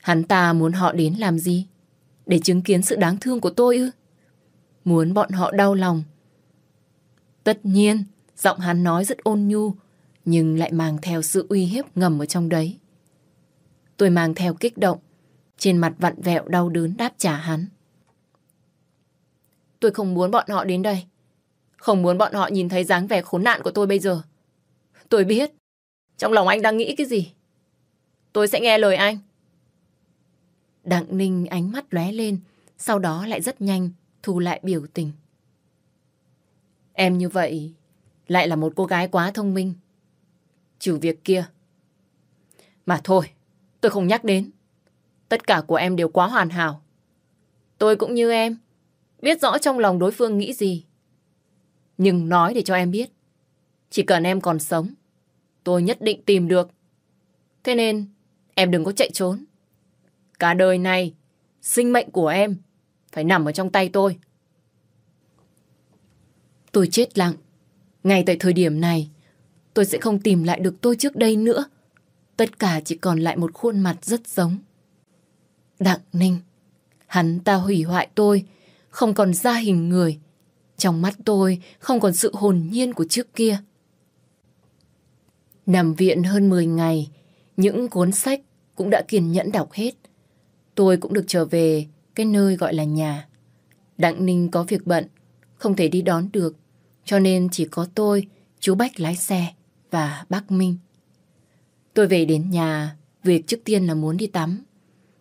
Hắn ta muốn họ đến làm gì? Để chứng kiến sự đáng thương của tôi ư? Muốn bọn họ đau lòng. Tất nhiên, giọng hắn nói rất ôn nhu, nhưng lại mang theo sự uy hiếp ngầm ở trong đấy. Tôi mang theo kích động, trên mặt vặn vẹo đau đớn đáp trả hắn. Tôi không muốn bọn họ đến đây. Không muốn bọn họ nhìn thấy dáng vẻ khốn nạn của tôi bây giờ. Tôi biết, trong lòng anh đang nghĩ cái gì. Tôi sẽ nghe lời anh. Đặng Ninh ánh mắt lóe lên, sau đó lại rất nhanh thu lại biểu tình. Em như vậy lại là một cô gái quá thông minh. Trừ việc kia. Mà thôi, tôi không nhắc đến. Tất cả của em đều quá hoàn hảo. Tôi cũng như em, biết rõ trong lòng đối phương nghĩ gì. Nhưng nói để cho em biết, chỉ cần em còn sống, tôi nhất định tìm được. Thế nên, em đừng có chạy trốn. Cả đời này, sinh mệnh của em phải nằm ở trong tay tôi. Tôi chết lặng. Ngay tại thời điểm này, tôi sẽ không tìm lại được tôi trước đây nữa. Tất cả chỉ còn lại một khuôn mặt rất giống. Đặng Ninh. Hắn ta hủy hoại tôi, không còn ra hình người. Trong mắt tôi không còn sự hồn nhiên của trước kia. Nằm viện hơn 10 ngày, những cuốn sách cũng đã kiên nhẫn đọc hết. Tôi cũng được trở về cái nơi gọi là nhà. Đặng Ninh có việc bận, không thể đi đón được, cho nên chỉ có tôi, chú Bách lái xe và bác Minh. Tôi về đến nhà, việc trước tiên là muốn đi tắm.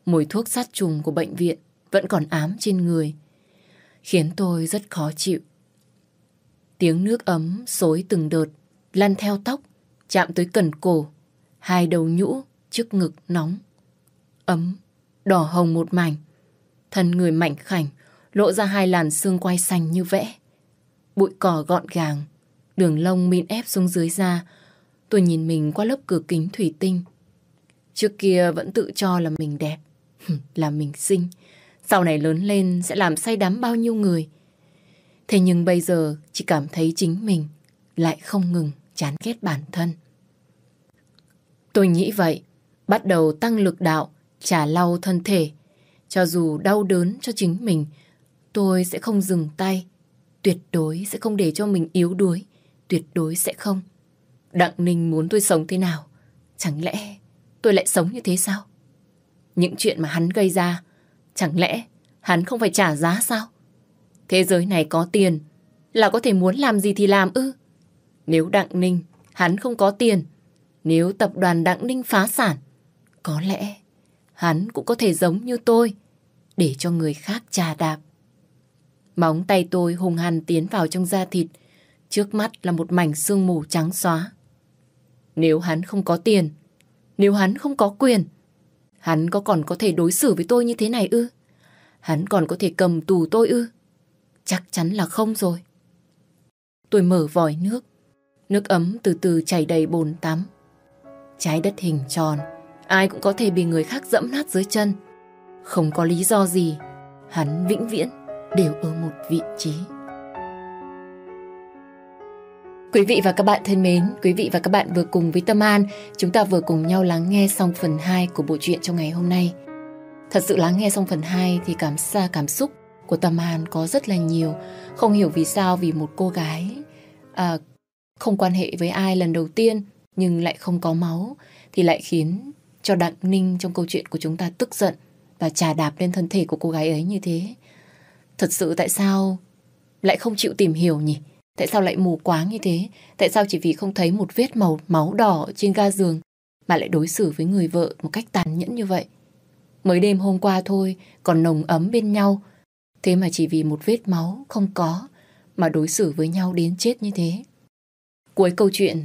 Mùi thuốc sát trùng của bệnh viện vẫn còn ám trên người, khiến tôi rất khó chịu. Tiếng nước ấm xối từng đợt, lăn theo tóc, chạm tới cần cổ, hai đầu nhũ trước ngực nóng. Ấm, đỏ hồng một mảnh, thân người mảnh khảnh, lộ ra hai làn xương quai xanh như vẽ. Bụi cỏ gọn gàng, đường lông mịn ép xuống dưới da, tôi nhìn mình qua lớp cửa kính thủy tinh. Trước kia vẫn tự cho là mình đẹp, là mình xinh. Sau này lớn lên sẽ làm say đắm bao nhiêu người. Thế nhưng bây giờ chỉ cảm thấy chính mình lại không ngừng chán ghét bản thân. Tôi nghĩ vậy, bắt đầu tăng lực đạo, trả lau thân thể. Cho dù đau đớn cho chính mình, tôi sẽ không dừng tay. Tuyệt đối sẽ không để cho mình yếu đuối. Tuyệt đối sẽ không. Đặng Ninh muốn tôi sống thế nào? Chẳng lẽ tôi lại sống như thế sao? Những chuyện mà hắn gây ra, chẳng lẽ hắn không phải trả giá sao? Thế giới này có tiền, là có thể muốn làm gì thì làm ư? Nếu Đặng Ninh, hắn không có tiền, nếu tập đoàn Đặng Ninh phá sản, có lẽ hắn cũng có thể giống như tôi, để cho người khác trà đạp. Móng tay tôi hùng hằn tiến vào trong da thịt, trước mắt là một mảnh sương mù trắng xóa. Nếu hắn không có tiền, nếu hắn không có quyền, hắn có còn có thể đối xử với tôi như thế này ư? Hắn còn có thể cầm tù tôi ư? Chắc chắn là không rồi. Tôi mở vòi nước, nước ấm từ từ chảy đầy bồn tắm. Trái đất hình tròn, ai cũng có thể bị người khác dẫm nát dưới chân. Không có lý do gì, hắn vĩnh viễn đều ở một vị trí. Quý vị và các bạn thân mến, quý vị và các bạn vừa cùng với Tâm An, chúng ta vừa cùng nhau lắng nghe xong phần 2 của bộ truyện trong ngày hôm nay. Thật sự lắng nghe xong phần 2 thì cảm xa cảm xúc của Tâm An có rất là nhiều. Không hiểu vì sao vì một cô gái à, không quan hệ với ai lần đầu tiên nhưng lại không có máu thì lại khiến cho Đặng Ninh trong câu chuyện của chúng ta tức giận và trà đạp lên thân thể của cô gái ấy như thế. Thật sự tại sao lại không chịu tìm hiểu nhỉ? Tại sao lại mù quáng như thế? Tại sao chỉ vì không thấy một vết màu máu đỏ trên ga giường mà lại đối xử với người vợ một cách tàn nhẫn như vậy? Mới đêm hôm qua thôi, còn nồng ấm bên nhau. Thế mà chỉ vì một vết máu không có mà đối xử với nhau đến chết như thế. Cuối câu chuyện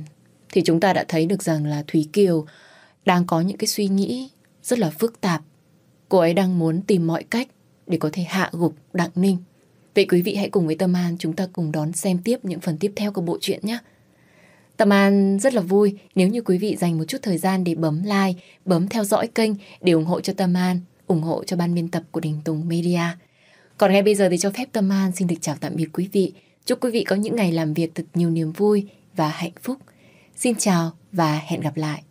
thì chúng ta đã thấy được rằng là Thúy Kiều đang có những cái suy nghĩ rất là phức tạp. Cô ấy đang muốn tìm mọi cách để có thể hạ gục Đặng Ninh. Vậy quý vị hãy cùng với Tâm An chúng ta cùng đón xem tiếp những phần tiếp theo của bộ truyện nhé. Tâm An rất là vui nếu như quý vị dành một chút thời gian để bấm like, bấm theo dõi kênh để ủng hộ cho Tâm An, ủng hộ cho ban biên tập của Đình Tùng Media. Còn ngay bây giờ thì cho phép Tâm An xin được chào tạm biệt quý vị. Chúc quý vị có những ngày làm việc thật nhiều niềm vui và hạnh phúc. Xin chào và hẹn gặp lại.